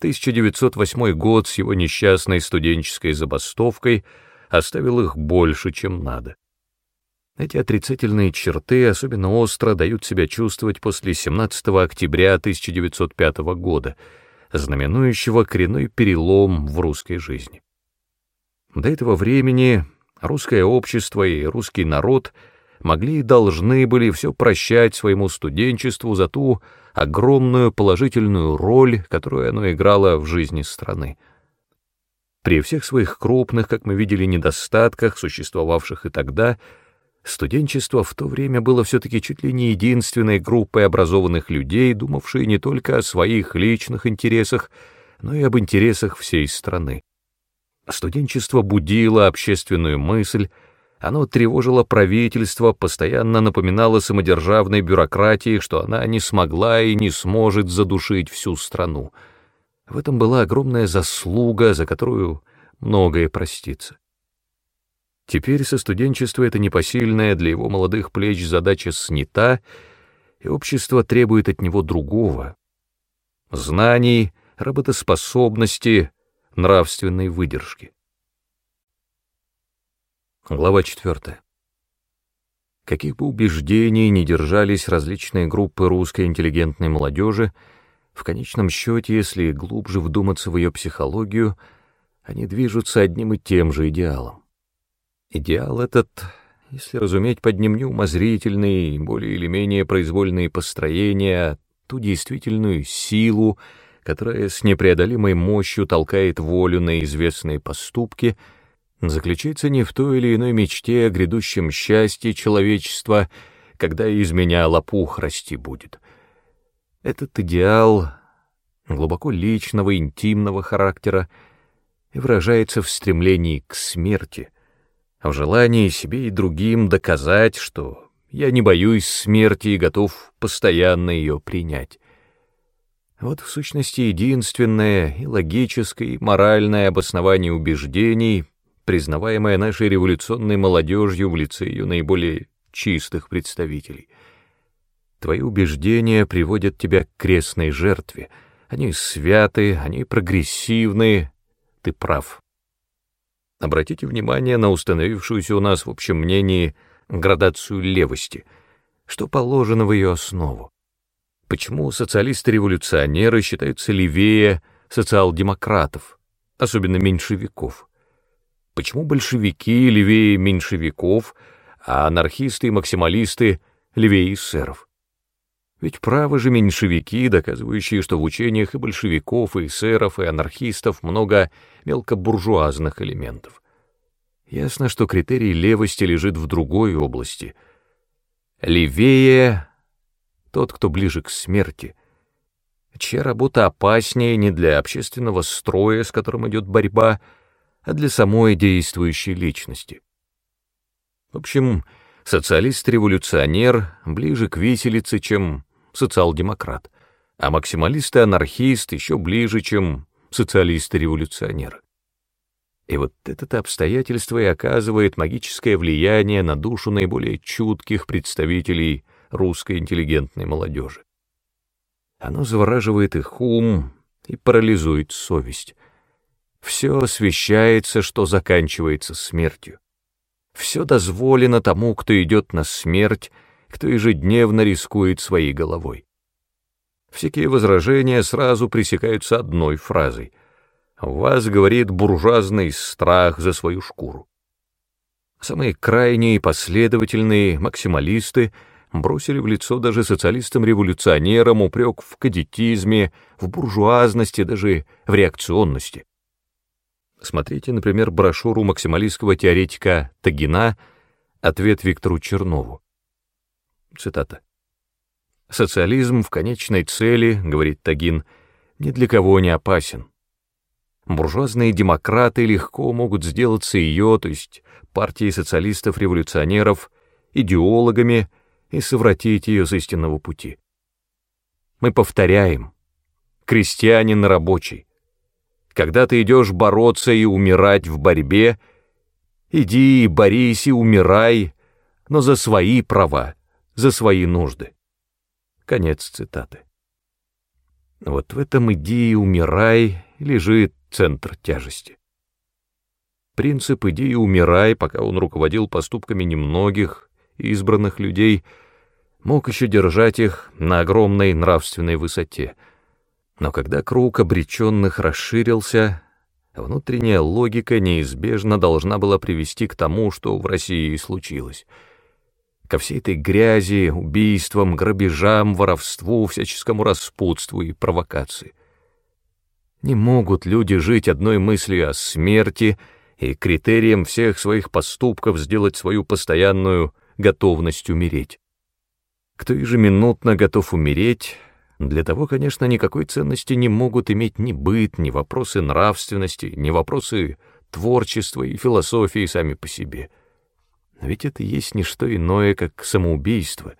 Speaker 1: 1908 год с его несчастной студенческой забастовкой оставил их больше, чем надо. Эти отрицательные черты особенно остро дают себя чувствовать после 17 октября 1905 года, знаменующего коренной перелом в русской жизни. До этого времени русское общество и русский народ могли и должны были все прощать своему студенчеству за ту огромную положительную роль, которую оно играло в жизни страны. При всех своих крупных, как мы видели, недостатках, существовавших и тогда, студенчество в то время было все-таки чуть ли не единственной группой образованных людей, думавшей не только о своих личных интересах, но и об интересах всей страны. Студенчество будило общественную мысль, оно тревожило правительство, постоянно напоминало самодержавной бюрократии, что она не смогла и не сможет задушить всю страну. В этом была огромная заслуга, за которую многое простится. Теперь со студенчества эта непосильная для его молодых плеч задача снята, и общество требует от него другого — знаний, работоспособности, нравственной выдержки. Глава 4. Каких бы убеждений ни держались различные группы русской интеллигентной молодежи, в конечном счете, если глубже вдуматься в ее психологию, они движутся одним и тем же идеалом. Идеал этот, если разуметь под ним неумозрительные, более или менее произвольные построения, ту действительную силу, которая с непреодолимой мощью толкает волю на известные поступки, заключается не в той или иной мечте о грядущем счастье человечества, когда из меня лопух расти будет. Этот идеал глубоко личного, интимного характера и выражается в стремлении к смерти, в желании себе и другим доказать, что я не боюсь смерти и готов постоянно ее принять. Вот в сущности единственное и логическое, и моральное обоснование убеждений, признаваемое нашей революционной молодежью в лице ее наиболее чистых представителей. Твои убеждения приводят тебя к крестной жертве. Они святы, они прогрессивны, ты прав. Обратите внимание на установившуюся у нас в общем мнении градацию левости, что положено в ее основу. Почему социалисты-революционеры считаются левее социал-демократов, особенно меньшевиков? Почему большевики левее меньшевиков, а анархисты и максималисты левее эсеров? Ведь правы же меньшевики, доказывающие, что в учениях и большевиков, и эсеров, и анархистов много мелкобуржуазных элементов. Ясно, что критерий левости лежит в другой области. Левее тот, кто ближе к смерти, чья работа опаснее не для общественного строя, с которым идет борьба, а для самой действующей личности. В общем, социалист-революционер ближе к виселице, чем социал-демократ, а максималист и анархист еще ближе, чем социалист и вот это обстоятельство и оказывает магическое влияние на душу наиболее чутких представителей русской интеллигентной молодежи. Оно завораживает их ум и парализует совесть. Все освещается, что заканчивается смертью. Все дозволено тому, кто идет на смерть, кто ежедневно рискует своей головой. Всякие возражения сразу пресекаются одной фразой. «У вас, — говорит, — буржуазный страх за свою шкуру». Самые крайние и последовательные максималисты бросили в лицо даже социалистам-революционерам упрек в кадетизме, в буржуазности, даже в реакционности. Смотрите, например, брошюру максималистского теоретика Тагина «Ответ Виктору Чернову». Цитата. «Социализм в конечной цели, — говорит Тагин, — ни для кого не опасен. Буржуазные демократы легко могут сделаться ее, то есть партии социалистов-революционеров, идеологами и совратить ее с истинного пути. Мы повторяем, крестьянин рабочий, когда ты идешь бороться и умирать в борьбе, иди и борись и умирай, но за свои права, за свои нужды. Конец цитаты. Вот в этом «иди и умирай» лежит центр тяжести. Принцип «иди и умирай», пока он руководил поступками немногих, избранных людей, мог еще держать их на огромной нравственной высоте — но когда круг обреченных расширился, внутренняя логика неизбежно должна была привести к тому, что в России и случилось. Ко всей этой грязи, убийствам, грабежам, воровству, всяческому распутству и провокации. Не могут люди жить одной мыслью о смерти и критерием всех своих поступков сделать свою постоянную готовность умереть. Кто ежеминутно готов умереть, для того, конечно, никакой ценности не могут иметь ни быт, ни вопросы нравственности, ни вопросы творчества и философии сами по себе. Ведь это есть не что иное, как самоубийство.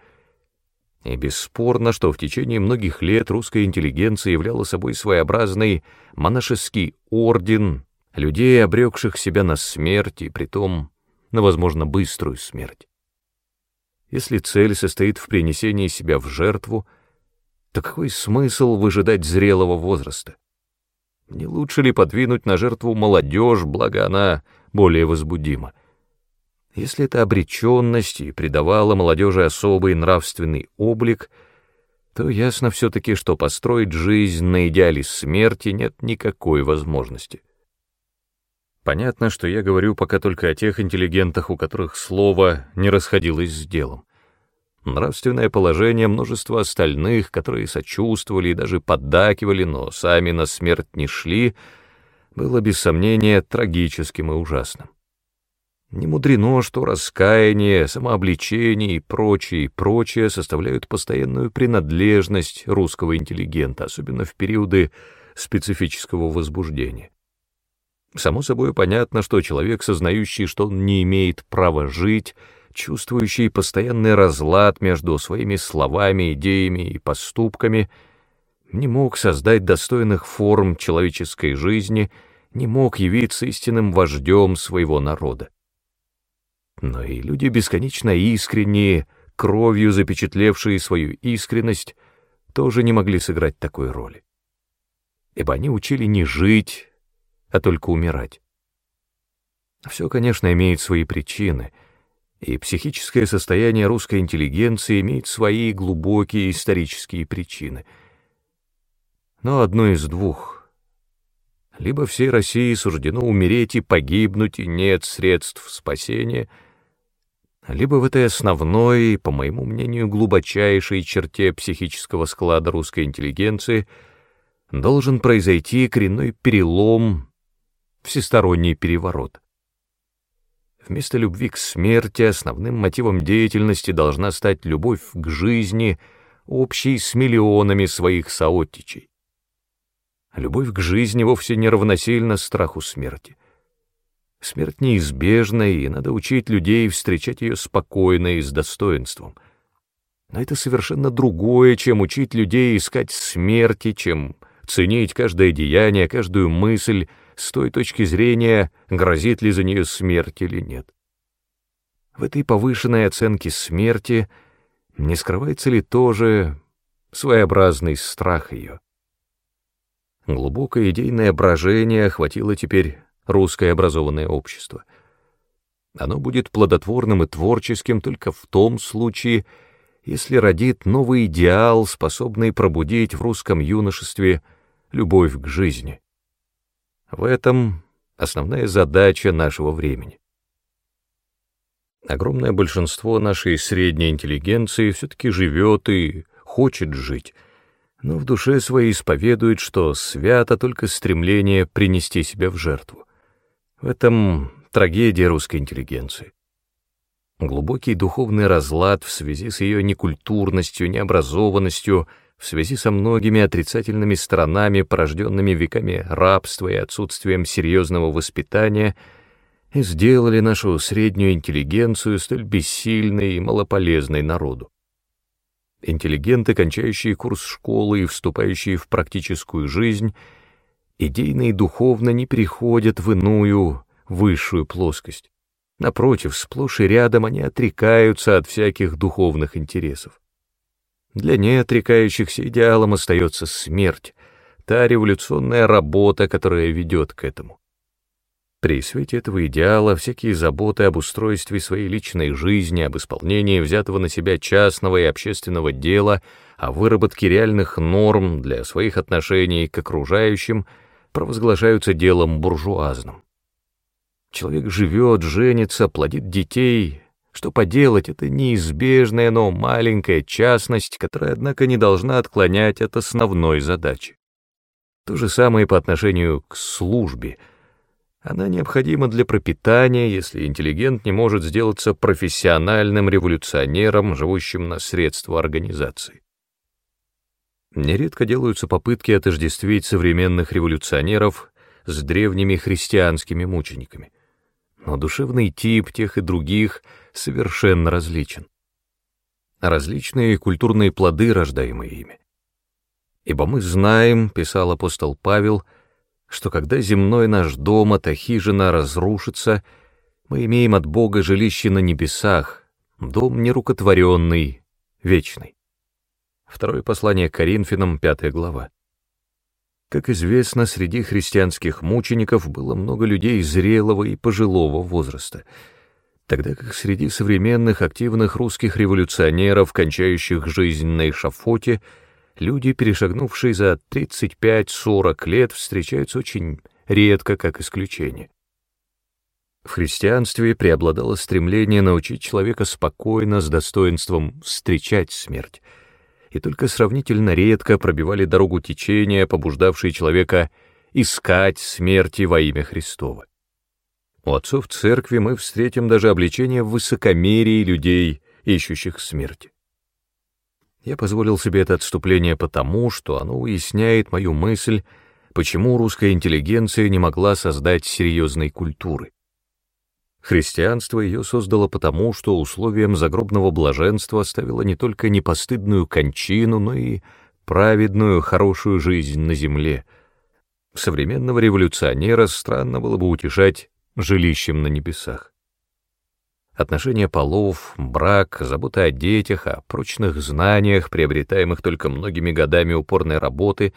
Speaker 1: И бесспорно, что в течение многих лет русская интеллигенция являла собой своеобразный монашеский орден людей, обрекших себя на смерть, и притом на, возможно, быструю смерть. Если цель состоит в принесении себя в жертву — то какой смысл выжидать зрелого возраста? Не лучше ли подвинуть на жертву молодежь, благо она более возбудима? Если эта обреченность и придавала молодежи особый нравственный облик, то ясно все-таки, что построить жизнь на идеале смерти нет никакой возможности. Понятно, что я говорю пока только о тех интеллигентах, у которых слово не расходилось с делом. Нравственное положение множества остальных, которые сочувствовали и даже поддакивали, но сами на смерть не шли, было без сомнения трагическим и ужасным. Не мудрено, что раскаяние, самообличение и прочее, и прочее составляют постоянную принадлежность русского интеллигента, особенно в периоды специфического возбуждения. Само собой понятно, что человек, сознающий, что он не имеет права жить, чувствующий постоянный разлад между своими словами, идеями и поступками, не мог создать достойных форм человеческой жизни, не мог явиться истинным вождем своего народа. Но и люди бесконечно искренние, кровью запечатлевшие свою искренность, тоже не могли сыграть такой роли. Ибо они учили не жить, а только умирать. Все, конечно, имеет свои причины — и психическое состояние русской интеллигенции имеет свои глубокие исторические причины. Но одно из двух. Либо всей России суждено умереть и погибнуть, и нет средств спасения, либо в этой основной, по моему мнению, глубочайшей черте психического склада русской интеллигенции должен произойти коренной перелом, всесторонний переворот. Вместо любви к смерти основным мотивом деятельности должна стать любовь к жизни, общей с миллионами своих соотечей. Любовь к жизни вовсе не равносильна страху смерти. Смерть неизбежна, и надо учить людей встречать ее спокойно и с достоинством. Но это совершенно другое, чем учить людей искать смерти, чем ценить каждое деяние, каждую мысль, с той точки зрения, грозит ли за нее смерть или нет. В этой повышенной оценке смерти не скрывается ли тоже своеобразный страх ее? Глубокое идейное брожение охватило теперь русское образованное общество. Оно будет плодотворным и творческим только в том случае, если родит новый идеал, способный пробудить в русском юношестве любовь к жизни. В этом основная задача нашего времени. Огромное большинство нашей средней интеллигенции все-таки живет и хочет жить, но в душе своей исповедует, что свято только стремление принести себя в жертву. В этом трагедия русской интеллигенции. Глубокий духовный разлад в связи с ее некультурностью, необразованностью, в связи со многими отрицательными сторонами, порожденными веками рабства и отсутствием серьезного воспитания, и сделали нашу среднюю интеллигенцию столь бессильной и малополезной народу. Интеллигенты, кончающие курс школы и вступающие в практическую жизнь — идейно и духовно не переходят в иную, высшую плоскость. Напротив, сплошь и рядом они отрекаются от всяких духовных интересов. Для неотрекающихся идеалом остается смерть, та революционная работа, которая ведет к этому. При свете этого идеала всякие заботы об устройстве своей личной жизни, об исполнении взятого на себя частного и общественного дела, о выработке реальных норм для своих отношений к окружающим — провозглашаются делом буржуазным. Человек живет, женится, плодит детей. Что поделать, это неизбежная, но маленькая частность, которая, однако, не должна отклонять от основной задачи. То же самое по отношению к службе. Она необходима для пропитания, если интеллигент не может сделаться профессиональным революционером, живущим на средства организации. Нередко делаются попытки отождествить современных революционеров с древними христианскими мучениками. Но душевный тип тех и других совершенно различен. Различные культурные плоды, рождаемые ими. Ибо мы знаем, писал апостол Павел, что когда земной наш дом, эта хижина разрушится, мы имеем от Бога жилище на небесах, дом нерукотворенный, вечный. Второе послание Коринфянам, пятая глава. Как известно, среди христианских мучеников было много людей зрелого и пожилого возраста, тогда как среди современных активных русских революционеров, кончающих жизнь на эшафоте, люди, перешагнувшие за 35-40 лет, встречаются очень редко как исключение. В христианстве преобладало стремление научить человека спокойно, с достоинством встречать смерть — и только сравнительно редко пробивали дорогу течения, побуждавшие человека искать смерти во имя Христова. У отцов церкви мы встретим даже обличение в высокомерии людей, ищущих смерти. Я позволил себе это отступление потому, что оно уясняет мою мысль, почему русская интеллигенция не могла создать серьезной культуры. Христианство ее создало потому, что условием загробного блаженства оставило не только непостыдную кончину, но и праведную, хорошую жизнь на земле. Современного революционера странно было бы утешать жилищем на небесах. Отношения полов, брак, забота о детях, о прочных знаниях, приобретаемых только многими годами упорной работы,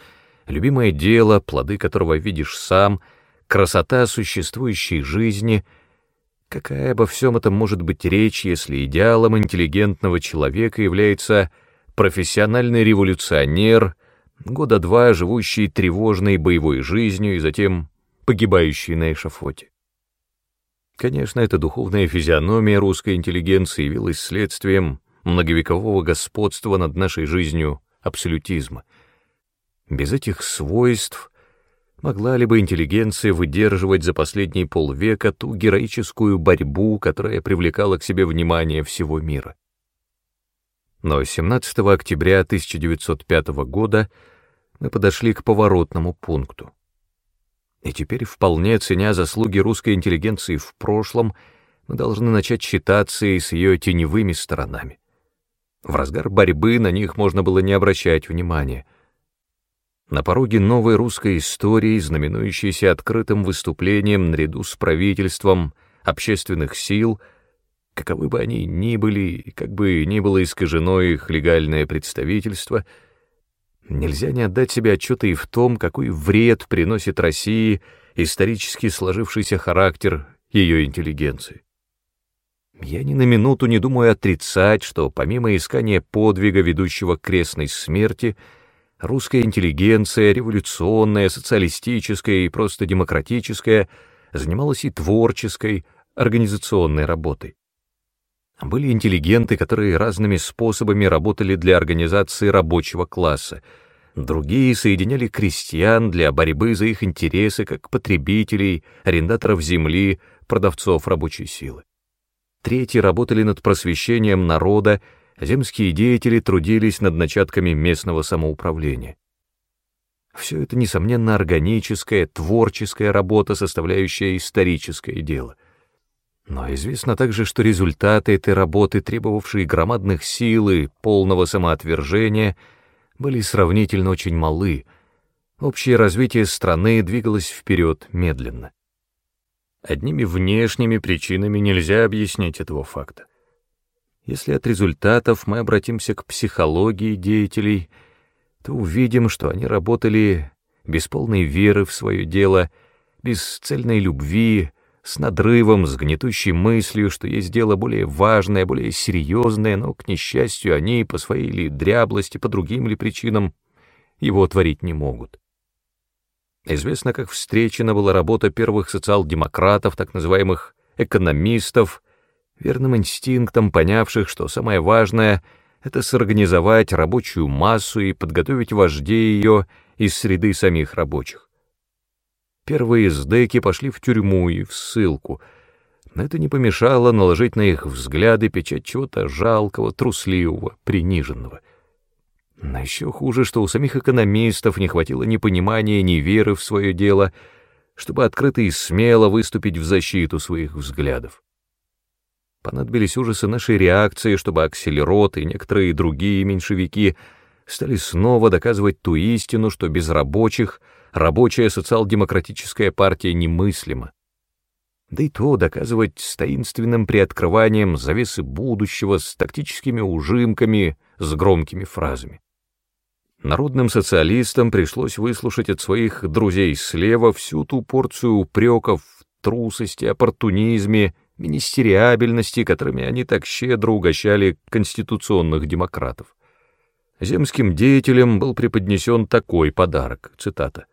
Speaker 1: любимое дело, плоды которого видишь сам, красота существующей жизни — Какая обо всем этом может быть речь, если идеалом интеллигентного человека является профессиональный революционер, года два живущий тревожной боевой жизнью и затем погибающий на эшафоте? Конечно, эта духовная физиономия русской интеллигенции явилась следствием многовекового господства над нашей жизнью абсолютизма. Без этих свойств Могла ли бы интеллигенция выдерживать за последние полвека ту героическую борьбу, которая привлекала к себе внимание всего мира? Но 17 октября 1905 года мы подошли к поворотному пункту. И теперь, вполне ценя заслуги русской интеллигенции в прошлом, мы должны начать считаться и с ее теневыми сторонами. В разгар борьбы на них можно было не обращать внимания — на пороге новой русской истории, знаменующейся открытым выступлением наряду с правительством общественных сил, каковы бы они ни были, как бы ни было искажено их легальное представительство, нельзя не отдать себе отчета и в том, какой вред приносит России исторически сложившийся характер ее интеллигенции. Я ни на минуту не думаю отрицать, что помимо искания подвига, ведущего к крестной смерти, русская интеллигенция, революционная, социалистическая и просто демократическая, занималась и творческой, организационной работой. Были интеллигенты, которые разными способами работали для организации рабочего класса, другие соединяли крестьян для борьбы за их интересы как потребителей, арендаторов земли, продавцов рабочей силы. Третьи работали над просвещением народа, земские деятели трудились над начатками местного самоуправления. Все это, несомненно, органическая, творческая работа, составляющая историческое дело. Но известно также, что результаты этой работы, требовавшие громадных сил и полного самоотвержения, были сравнительно очень малы. Общее развитие страны двигалось вперед медленно. Одними внешними причинами нельзя объяснить этого факта. Если от результатов мы обратимся к психологии деятелей, то увидим, что они работали без полной веры в свое дело, без цельной любви, с надрывом, с гнетущей мыслью, что есть дело более важное, более серьезное, но, к несчастью, они по своей ли дряблости, по другим ли причинам его творить не могут. Известно, как встречена была работа первых социал-демократов, так называемых экономистов, верным инстинктом понявших, что самое важное — это сорганизовать рабочую массу и подготовить вождей ее из среды самих рабочих. Первые издеки пошли в тюрьму и в ссылку, но это не помешало наложить на их взгляды печать чего-то жалкого, трусливого, приниженного — но еще хуже, что у самих экономистов не хватило ни понимания, ни веры в свое дело, чтобы открыто и смело выступить в защиту своих взглядов. Понадобились ужасы нашей реакции, чтобы акселерот и некоторые другие меньшевики стали снова доказывать ту истину, что без рабочих рабочая социал-демократическая партия немыслима. Да и то доказывать с таинственным приоткрыванием завесы будущего, с тактическими ужимками, с громкими фразами. Народным социалистам пришлось выслушать от своих друзей слева всю ту порцию упреков, трусости, оппортунизме, министериабельности, которыми они так щедро угощали конституционных демократов. Земским деятелям был преподнесен такой подарок, цитата.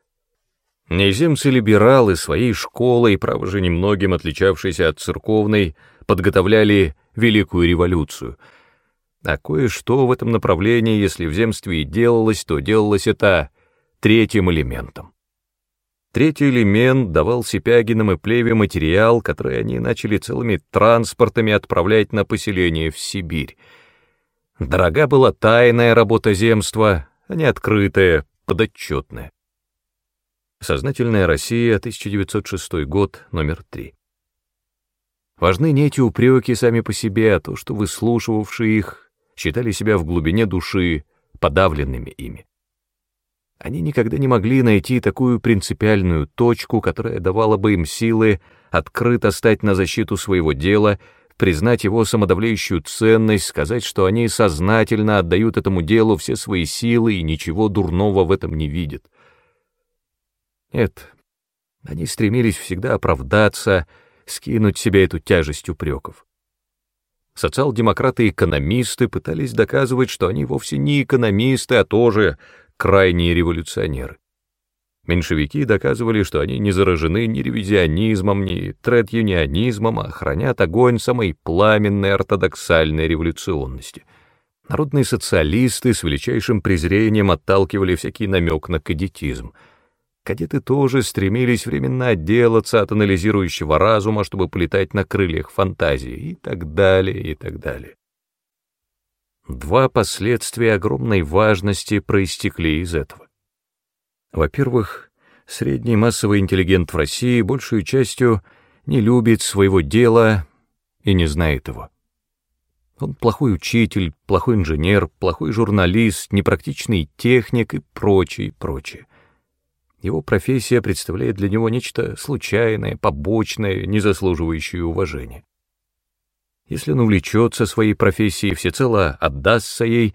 Speaker 1: Неземцы-либералы своей школой, право же немногим отличавшиеся от церковной, подготовляли Великую революцию — а кое-что в этом направлении, если в земстве и делалось, то делалось это третьим элементом. Третий элемент давал Сипягинам и Плеве материал, который они начали целыми транспортами отправлять на поселение в Сибирь. Дорога была тайная работа земства, а не открытая, подотчетная. Сознательная Россия, 1906 год, номер 3. Важны не эти упреки сами по себе, а то, что выслушивавшие их считали себя в глубине души подавленными ими. Они никогда не могли найти такую принципиальную точку, которая давала бы им силы открыто стать на защиту своего дела, признать его самодавляющую ценность, сказать, что они сознательно отдают этому делу все свои силы и ничего дурного в этом не видят. Нет, они стремились всегда оправдаться, скинуть себе эту тяжесть упреков. Социал-демократы-экономисты пытались доказывать, что они вовсе не экономисты, а тоже крайние революционеры. Меньшевики доказывали, что они не заражены ни ревизионизмом, ни тред-юнионизмом, а хранят огонь самой пламенной ортодоксальной революционности. Народные социалисты с величайшим презрением отталкивали всякий намек на кадетизм — Кадеты тоже стремились временно отделаться от анализирующего разума, чтобы полетать на крыльях фантазии и так далее, и так далее. Два последствия огромной важности проистекли из этого. Во-первых, средний массовый интеллигент в России большую частью не любит своего дела и не знает его. Он плохой учитель, плохой инженер, плохой журналист, непрактичный техник и прочее, прочее. Его профессия представляет для него нечто случайное, побочное, не заслуживающее уважения. Если он увлечется своей профессией, всецело отдастся ей,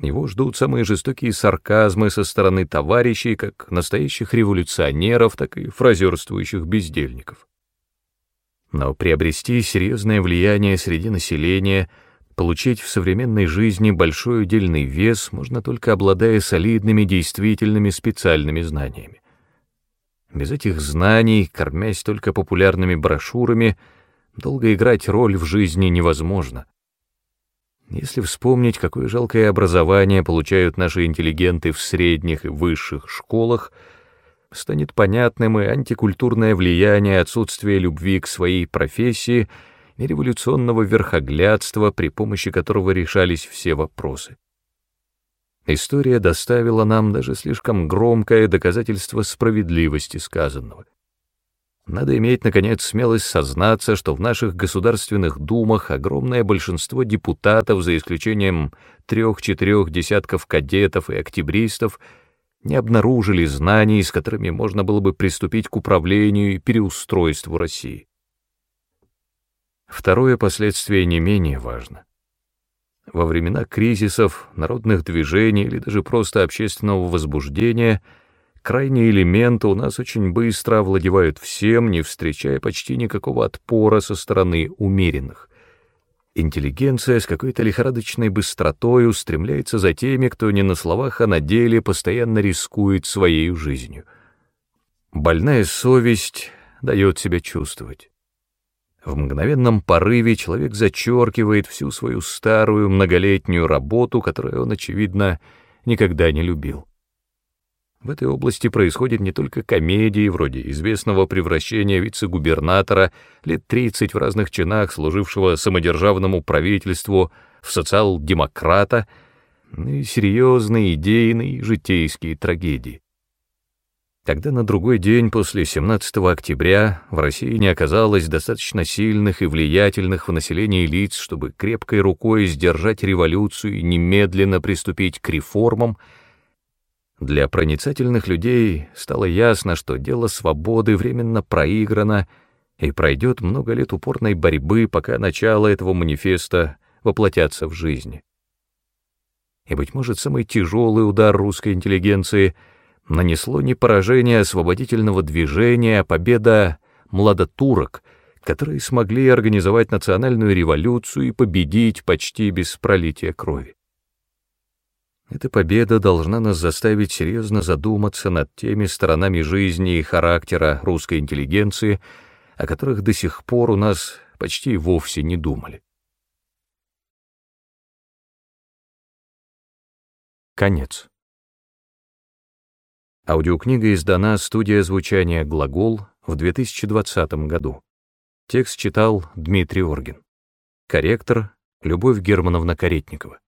Speaker 1: его ждут самые жестокие сарказмы со стороны товарищей, как настоящих революционеров, так и фразерствующих бездельников. Но приобрести серьезное влияние среди населения, получить в современной жизни большой удельный вес можно только обладая солидными действительными специальными знаниями. Без этих знаний, кормясь только популярными брошюрами, долго играть роль в жизни невозможно. Если вспомнить, какое жалкое образование получают наши интеллигенты в средних и высших школах, станет понятным и антикультурное влияние отсутствия любви к своей профессии и революционного верхоглядства, при помощи которого решались все вопросы. История доставила нам даже слишком громкое доказательство справедливости сказанного. Надо иметь, наконец, смелость сознаться, что в наших государственных думах огромное большинство депутатов, за исключением трех-четырех десятков кадетов и октябристов, не обнаружили знаний, с которыми можно было бы приступить к управлению и переустройству России. Второе последствие не менее важно. Во времена кризисов, народных движений или даже просто общественного возбуждения крайние элементы у нас очень быстро овладевают всем, не встречая почти никакого отпора со стороны умеренных. Интеллигенция с какой-то лихорадочной быстротой устремляется за теми, кто не на словах, а на деле постоянно рискует своей жизнью. Больная совесть дает себя чувствовать. В мгновенном порыве человек зачеркивает всю свою старую многолетнюю работу, которую он, очевидно, никогда не любил. В этой области происходит не только комедии, вроде известного превращения вице-губернатора, лет 30 в разных чинах, служившего самодержавному правительству, в социал-демократа, но и серьезные идейные житейские трагедии. Когда на другой день после 17 октября в России не оказалось достаточно сильных и влиятельных в населении лиц, чтобы крепкой рукой сдержать революцию и немедленно приступить к реформам, для проницательных людей стало ясно, что дело свободы временно проиграно, и пройдет много лет упорной борьбы, пока начало этого манифеста воплотятся в жизни. И, быть может, самый тяжелый удар русской интеллигенции нанесло не поражение освободительного движения, а победа младотурок, которые смогли организовать национальную революцию и победить почти без пролития крови. Эта победа должна нас заставить серьезно задуматься над теми сторонами жизни и характера русской интеллигенции, о которых до сих пор у нас почти вовсе не думали. Конец. Аудиокнига издана «Студия звучания «Глагол» в 2020 году. Текст читал Дмитрий Оргин. Корректор Любовь Германовна Каретникова.